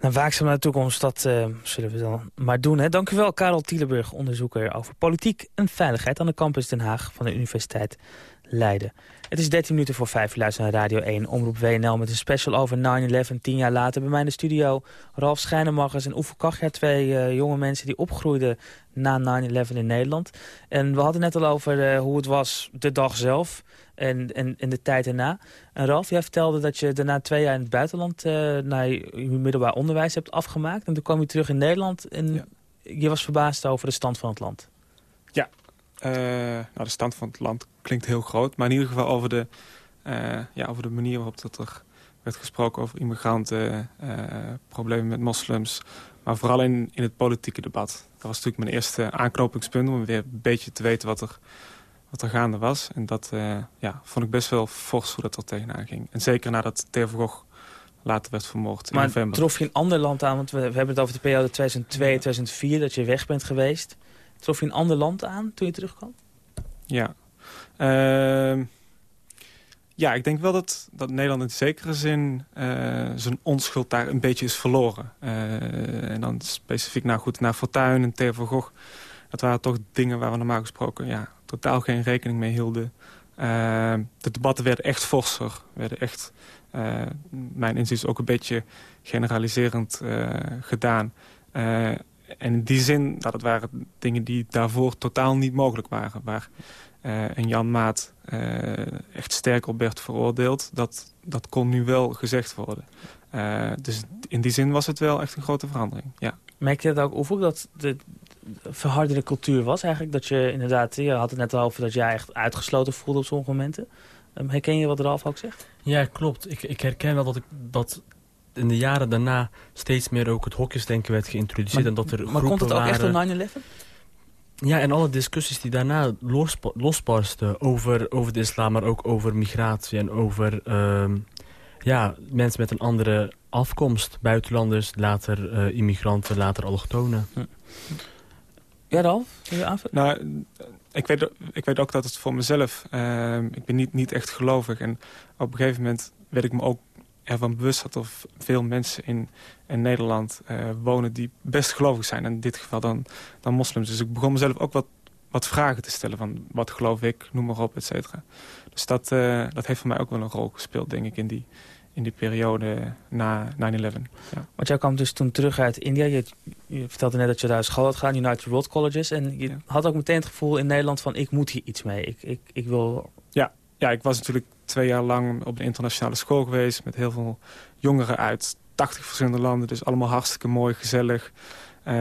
Nou, waakzaam naar de toekomst, dat zullen we dan maar doen. Hè? Dank u wel, Karel Tielenburg, onderzoeker over politiek en veiligheid... aan de campus Den Haag van de Universiteit Leiden. Het is 13 minuten voor 5 luisteren naar Radio 1, Omroep WNL... met een special over 9-11, tien jaar later. Bij mij in de studio Ralf Schijnemaggers en Oefe Kachja... twee uh, jonge mensen die opgroeiden na 9-11 in Nederland. En we hadden net al over hoe het was de dag zelf en, en, en de tijd erna. En Ralf, jij vertelde dat je daarna twee jaar in het buitenland... Uh, naar je middelbaar onderwijs hebt afgemaakt. En toen kwam je terug in Nederland en ja. je was verbaasd over de stand van het land. Ja, uh, nou, de stand van het land klinkt heel groot. Maar in ieder geval over de, uh, ja, over de manier waarop dat er werd gesproken over immigranten, problemen met moslims. Maar vooral in, in het politieke debat. Dat was natuurlijk mijn eerste aanknopingspunt om weer een beetje te weten wat er, wat er gaande was. En dat ja, vond ik best wel fors hoe dat er tegenaan ging. En zeker nadat Theo van Gogh later werd vermoord maar in november. trof je een ander land aan? Want we, we hebben het over de periode 2002-2004 dat je weg bent geweest. Trof je een ander land aan toen je terugkwam? Ja. Uh, ja, ik denk wel dat, dat Nederland in zekere zin uh, zijn onschuld daar een beetje is verloren. Uh, en dan specifiek naar, goed, naar Fortuyn en Theo van Gogh. Dat waren toch dingen waar we normaal gesproken ja, totaal geen rekening mee hielden. Uh, de debatten werden echt forser. Werden echt, mijn inziens, ook een beetje generaliserend gedaan. En in die zin, nou, dat waren dingen die daarvoor totaal niet mogelijk waren. Waar uh, een Jan Maat uh, echt sterk op werd veroordeeld. Dat, dat kon nu wel gezegd worden. Uh, dus in die zin was het wel echt een grote verandering. Ja. Merk je dat ook, Oevoek, dat de verharderde cultuur was eigenlijk? Dat je inderdaad, je had het net al over dat jij echt uitgesloten voelde op sommige momenten. Um, herken je wat Ralf ook zegt? Ja, klopt. Ik, ik herken wel dat, ik, dat in de jaren daarna steeds meer ook het hokjesdenken werd geïntroduceerd. Maar, en dat er maar komt het ook waren... echt door 9-11? Ja, en alle discussies die daarna losbarsten over, over de islam, maar ook over migratie en over uh, ja, mensen met een andere afkomst. Buitenlanders, later uh, immigranten, later allochtonen. Hm. Ja, Ralf? Nou, ik weet, ik weet ook dat het voor mezelf... Uh, ik ben niet, niet echt gelovig en op een gegeven moment werd ik me ook ervan bewust dat er veel mensen in, in Nederland uh, wonen die best gelovig zijn. En in dit geval dan, dan moslims. Dus ik begon mezelf ook wat, wat vragen te stellen van wat geloof ik, noem maar op, et cetera. Dus dat, uh, dat heeft voor mij ook wel een rol gespeeld, denk ik, in die, in die periode na 9-11. Ja. Want jij kwam dus toen terug uit India. Je, je, vertelde net dat je daar school had gedaan, United World Colleges. En je ja. had ook meteen het gevoel in Nederland van ik moet hier iets mee. Ik, ik, ik wil... Ja, ja, ik was natuurlijk twee jaar lang op een internationale school geweest... met heel veel jongeren uit 80 verschillende landen. Dus allemaal hartstikke mooi, gezellig. Uh,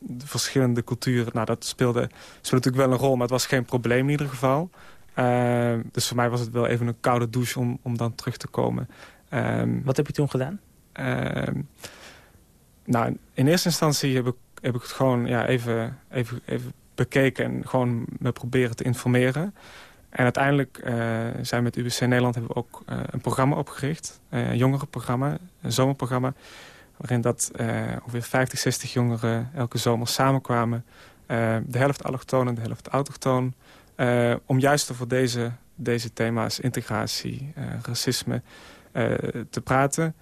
de verschillende culturen, nou, dat speelde, speelde natuurlijk wel een rol... maar het was geen probleem in ieder geval. Uh, dus voor mij was het wel even een koude douche om, om dan terug te komen. Uh, Wat heb je toen gedaan? nou, in eerste instantie heb ik, heb ik het gewoon ja, even, even, even bekeken... en gewoon me proberen te informeren... En uiteindelijk zijn we met UBC Nederland hebben we ook een programma opgericht. een jongerenprogramma, een zomerprogramma. Waarin dat ongeveer 50, 60 jongeren elke zomer samenkwamen. de helft allochtoon en de helft autochtoon. Om juist voor deze, deze thema's, integratie, racisme, te praten.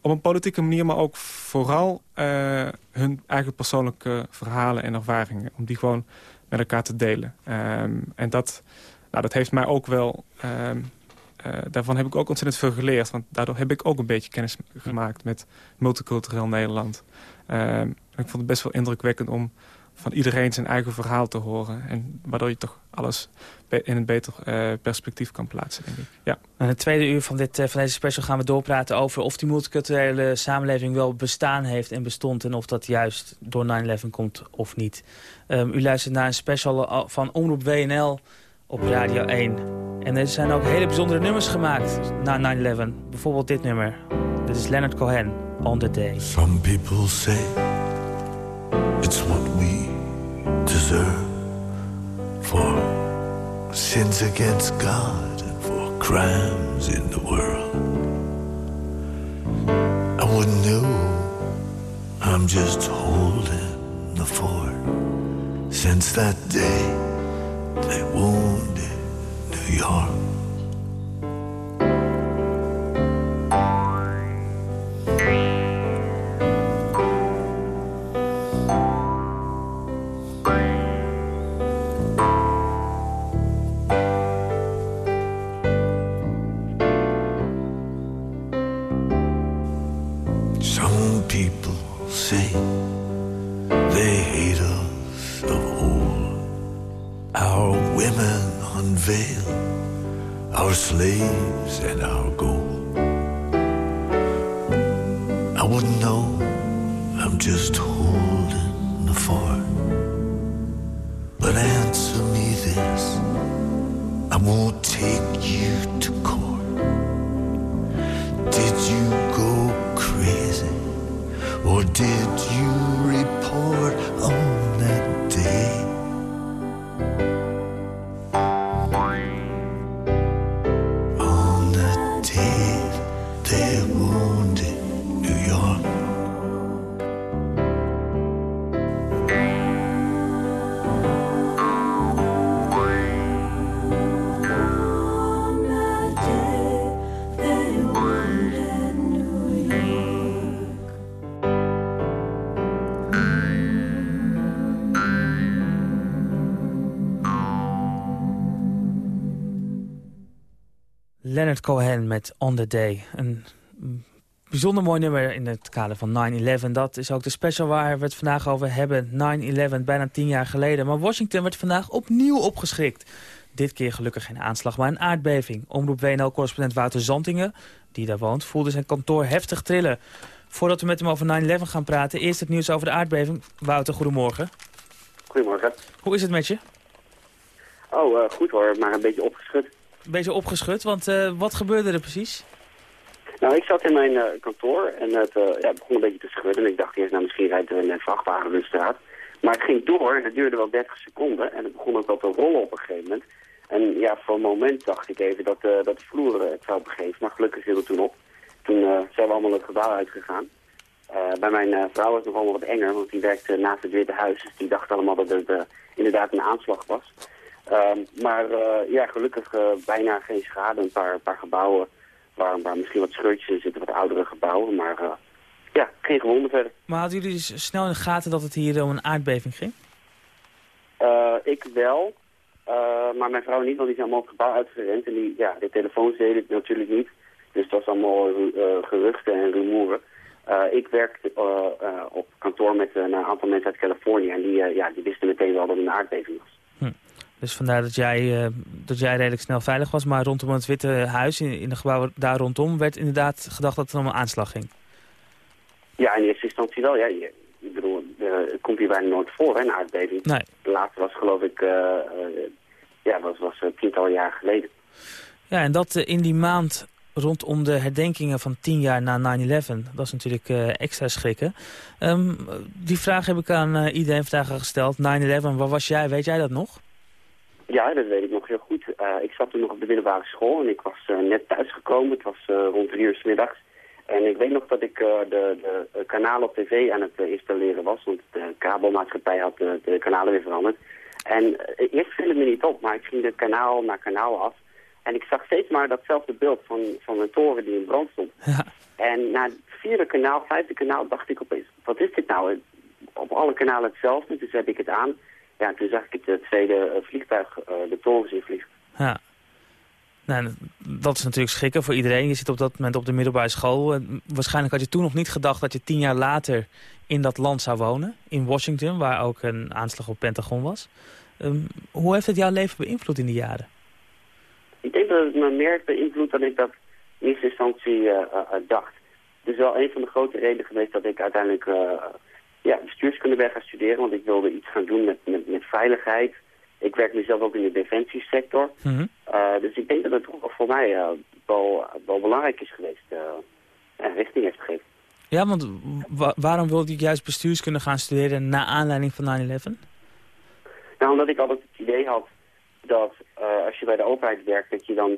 Op een politieke manier, maar ook vooral hun eigen persoonlijke verhalen en ervaringen. Om die gewoon met elkaar te delen. Um, en dat, nou, dat heeft mij ook wel... Uh, daarvan heb ik ook ontzettend veel geleerd. Want daardoor heb ik ook een beetje kennis gemaakt met multicultureel Nederland. Um, ik vond het best wel indrukwekkend om van iedereen zijn eigen verhaal te horen. En waardoor je toch alles in een beter uh, perspectief kan plaatsen, denk ik. Ja. In het tweede uur van, dit, uh, van deze special gaan we doorpraten over of die multiculturele samenleving wel bestaan heeft en bestond. En of dat juist door 9-11 komt of niet. Um, u luistert naar een special van Omroep WNL op Radio 1. En er zijn ook hele bijzondere nummers gemaakt na 9-11. Bijvoorbeeld dit nummer. Dit is Leonard Cohen, On The Day. Some people say it's what we deserve for sins against God and for crimes in the world. I wouldn't know, I'm just holding the fort. Since that day, they wounded New York. wouldn't know, I'm just holding the fort. But answer me this, I won't take you to court. Did you go crazy, or did you? Leonard Cohen met On The Day. Een bijzonder mooi nummer in het kader van 9-11. Dat is ook de special waar we het vandaag over hebben. 9-11, bijna tien jaar geleden. Maar Washington werd vandaag opnieuw opgeschrikt. Dit keer gelukkig geen aanslag, maar een aardbeving. Omroep WNL-correspondent Wouter Zantingen, die daar woont, voelde zijn kantoor heftig trillen. Voordat we met hem over 9-11 gaan praten, eerst het nieuws over de aardbeving. Wouter, goedemorgen. Goedemorgen. Hoe is het met je? Oh, uh, goed hoor, maar een beetje opgeschud een beetje opgeschud, want uh, wat gebeurde er precies? Nou, ik zat in mijn uh, kantoor en het uh, ja, begon een beetje te schudden. En ik dacht eerst, nou misschien rijdt er een vrachtwagen door de straat. Maar het ging door en het duurde wel 30 seconden. En het begon ook wel te rollen op een gegeven moment. En ja, voor een moment dacht ik even dat, dat de vloer het zou begeven. Maar gelukkig viel het toen op. Toen zijn we allemaal het gebouw uitgegaan. bij mijn vrouw was het nog allemaal wat enger, want die werkte naast het Witte Huis. Dus die dacht allemaal dat het inderdaad een aanslag was. Ehm, maar uh, ja, gelukkig uh, bijna geen schade. Een paar, paar gebouwen waar, waar misschien wat scheurtjes in zitten, wat oudere gebouwen. Maar uh, ja, geen gewonden verder. Maar hadden jullie dus snel in de gaten dat het hier om een aardbeving ging? ik wel, maar mijn vrouw niet, want die is allemaal het gebouw uitgerend. En die, ja, de telefoons deden het natuurlijk niet. Dus dat was allemaal geruchten en rumoeren. ik werkte op kantoor met een aantal mensen uit Californië. En die, ja, die wisten meteen wel dat het een aardbeving was. Dus vandaar dat jij, uh, dat jij redelijk snel veilig was. Maar rondom het Witte Huis, in, in de gebouwen daar rondom, werd inderdaad gedacht dat het om een aanslag ging. Ja, in eerste instantie wel. Ja, je, ik bedoel, het komt hier bijna nooit voor, hè, een aardbeving. Nee. De laatste was geloof ik, uh, ja, was, was tientallen jaar geleden. Ja, en dat in die maand rondom de herdenkingen van tien jaar na 9-11. Dat is natuurlijk extra schrikken. Um, die vraag heb ik aan iedereen vandaag gesteld. 9-11, waar was jij? Weet jij dat nog? Ja, dat weet ik nog heel goed. Uh, ik zat toen nog op de middelbare school en ik was uh, net thuisgekomen. Het was uh, rond drie uur s middags. En ik weet nog dat ik de, de kanalen op tv aan het installeren was. Want de kabelmaatschappij had de, kanalen weer veranderd. En eerst viel het me niet op, maar ik ging de kanaal naar kanaal af. En ik zag steeds maar datzelfde beeld van, van een toren die in brand stond. Ja. En na het vierde kanaal, vijfde kanaal, dacht ik opeens, wat is dit nou? Op alle kanalen hetzelfde, dus zet ik het aan. Ja, toen zag ik het tweede vliegtuig, de toren zien vliegen. Ja. Nou, dat is natuurlijk schrikken voor iedereen. Je zit op dat moment op de middelbare school. Waarschijnlijk had je toen nog niet gedacht dat je tien jaar later in dat land zou wonen. In Washington, waar ook een aanslag op Pentagon was. Um, hoe heeft het jouw leven beïnvloed in die jaren? Ik denk dat het me meer beïnvloedt dan ik dat in eerste instantie uh, uh, dacht. Het is wel een van de grote redenen geweest dat ik uiteindelijk uh, ja, bestuurskunde ben gaan studeren. Want ik wilde iets gaan doen met, met, met veiligheid. Ik werk nu zelf ook in de defensiesector. Mm dus ik denk dat het voor mij wel, wel belangrijk is geweest en richting heeft gegeven. Ja, want wa waarom wilde je juist bestuurskunde gaan studeren na aanleiding van 9-11? Nou, omdat ik altijd het idee had dat als je bij de overheid werkt, dat je dan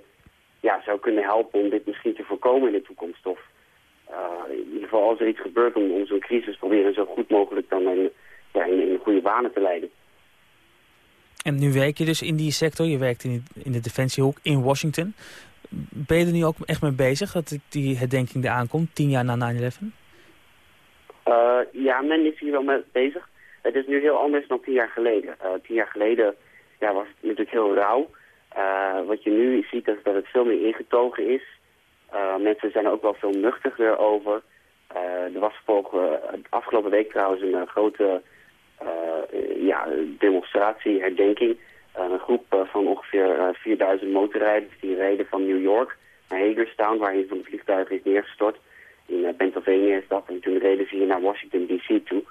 ja, zou kunnen helpen om dit misschien te voorkomen in de toekomst. Of uh, in ieder geval als er iets gebeurt om, om zo'n crisis proberen zo goed mogelijk dan in, ja, in, in goede banen te leiden. En nu werk je dus in die sector, je werkt in, in de defensiehoek in Washington. Ben je er nu ook echt mee bezig dat die herdenking eraan komt, tien jaar na 9-11? Uh, ja, men is hier wel mee bezig. Het is nu heel anders dan tien jaar geleden. Uh, tien jaar geleden ja, was het natuurlijk heel rauw. Uh, wat je nu ziet is dat het veel meer ingetogen is. Uh, mensen zijn er ook wel veel nuchtiger over. er was vorige, afgelopen week trouwens een grote ja, demonstratie, herdenking. een groep van ongeveer 4000 motorrijders die reden van New York naar Hagerstown, waar een van de vliegtuigen is neergestort. In Pennsylvania is dat. En toen reden ze hier naar Washington D.C. toe.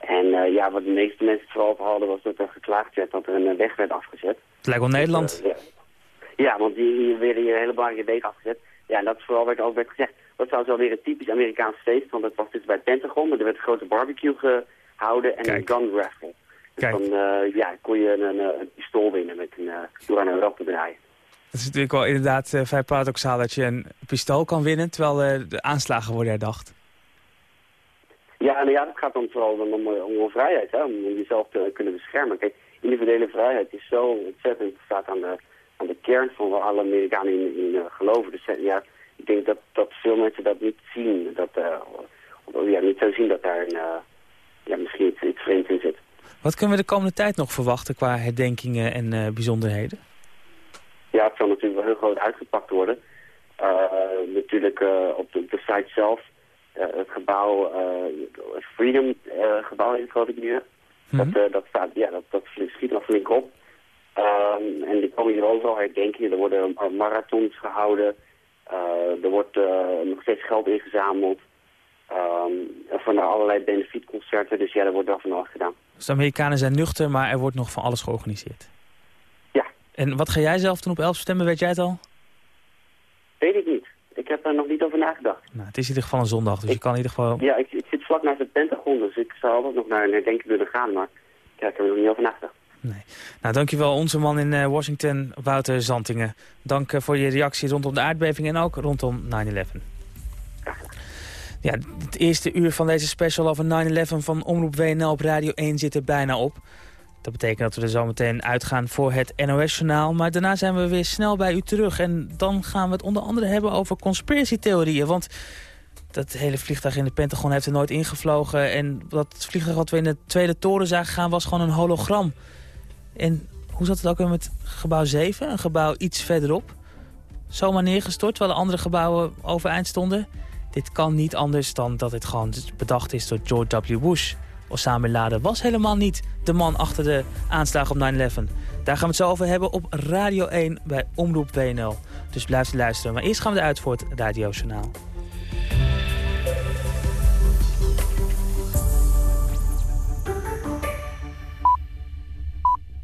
En uh, ja, wat de meeste mensen het vooral hadden was dat er geklaagd werd dat er een weg werd afgezet. Het lijkt wel Nederland. Dus, uh, ja. ja. want die, die werden hier een hele belangrijke weg afgezet. Ja, en dat vooral werd ook werd gezegd, dat zou zo weer een typisch Amerikaans feest, want het was dus bij het Pentagon, maar er werd een grote barbecue gehouden en Kijk. een gun raffle. Dus Kijk. dan uh, ja, kon je een, een, een, pistool winnen met een, door aan een rad te draaien. Dat is natuurlijk wel inderdaad uh, vrij paradoxaal dat je een pistool kan winnen terwijl uh, de aanslagen worden herdacht. Ja, nou ja, dat gaat dan vooral om, om, om vrijheid, hè, om jezelf te kunnen beschermen. Kijk, individuele vrijheid is zo ontzettend, staat aan de, aan de kern van waar alle Amerikanen in, in uh, geloven. Dus ja, ik denk dat, dat veel mensen dat niet zien, dat, uh, ja, niet zo zien dat daar een, ja, misschien iets, iets vreemds in zit. Wat kunnen we de komende tijd nog verwachten qua herdenkingen en uh, bijzonderheden? Ja, het zal natuurlijk wel heel groot uitgepakt worden. natuurlijk op de, op, de, site zelf het gebouw, het Freedom gebouw in geloof ik nu. Mm -hmm. dat, dat staat, ja, dat, dat schiet nog flink op. Um, en die komen hier overal herdenken. Er worden marathons gehouden. er wordt nog steeds geld ingezameld. Um, van allerlei benefietconcerten. Dus ja, er wordt wel van alles gedaan. Dus de Amerikanen zijn nuchter, maar er wordt nog van alles georganiseerd. Ja. En wat ga jij zelf doen op 11 september, weet jij het al? Weet ik niet. Ik heb er nog niet over nagedacht. Nou, het is in ieder geval een zondag, dus ik, je kan in ieder geval... Ja, ik, ik, zit vlak naast het Pentagon, dus ik zou altijd nog naar een herdenking willen gaan, maar ja, ik heb er nog niet over nagedacht. Nee. Nou, dankjewel onze man in uh, Washington, Wouter Zantingen. Dank uh, voor je reactie rondom de aardbeving en ook rondom 9-11. Ja, het eerste uur van deze special over 9-11 van Omroep WNL op Radio 1 zit er bijna op. Dat betekent dat we er zo meteen uitgaan voor het NOS-journaal. Maar daarna zijn we weer snel bij u terug. En dan gaan we het onder andere hebben over conspiratietheorieën. Want dat hele vliegtuig in de Pentagon heeft er nooit ingevlogen. En dat vliegtuig wat we in de tweede toren zagen gaan was gewoon een hologram. En hoe zat het ook weer met gebouw 7? Een gebouw iets verderop. Zomaar neergestort, terwijl de andere gebouwen overeind stonden. Dit kan niet anders dan dat het gewoon bedacht is door George W. Bush... Osama Bin Laden was helemaal niet de man achter de aanslag op 9-11. Daar gaan we het zo over hebben op Radio 1 bij Omroep WNL. Dus blijf luisteren. Maar eerst gaan we eruit voor het radiojournaal.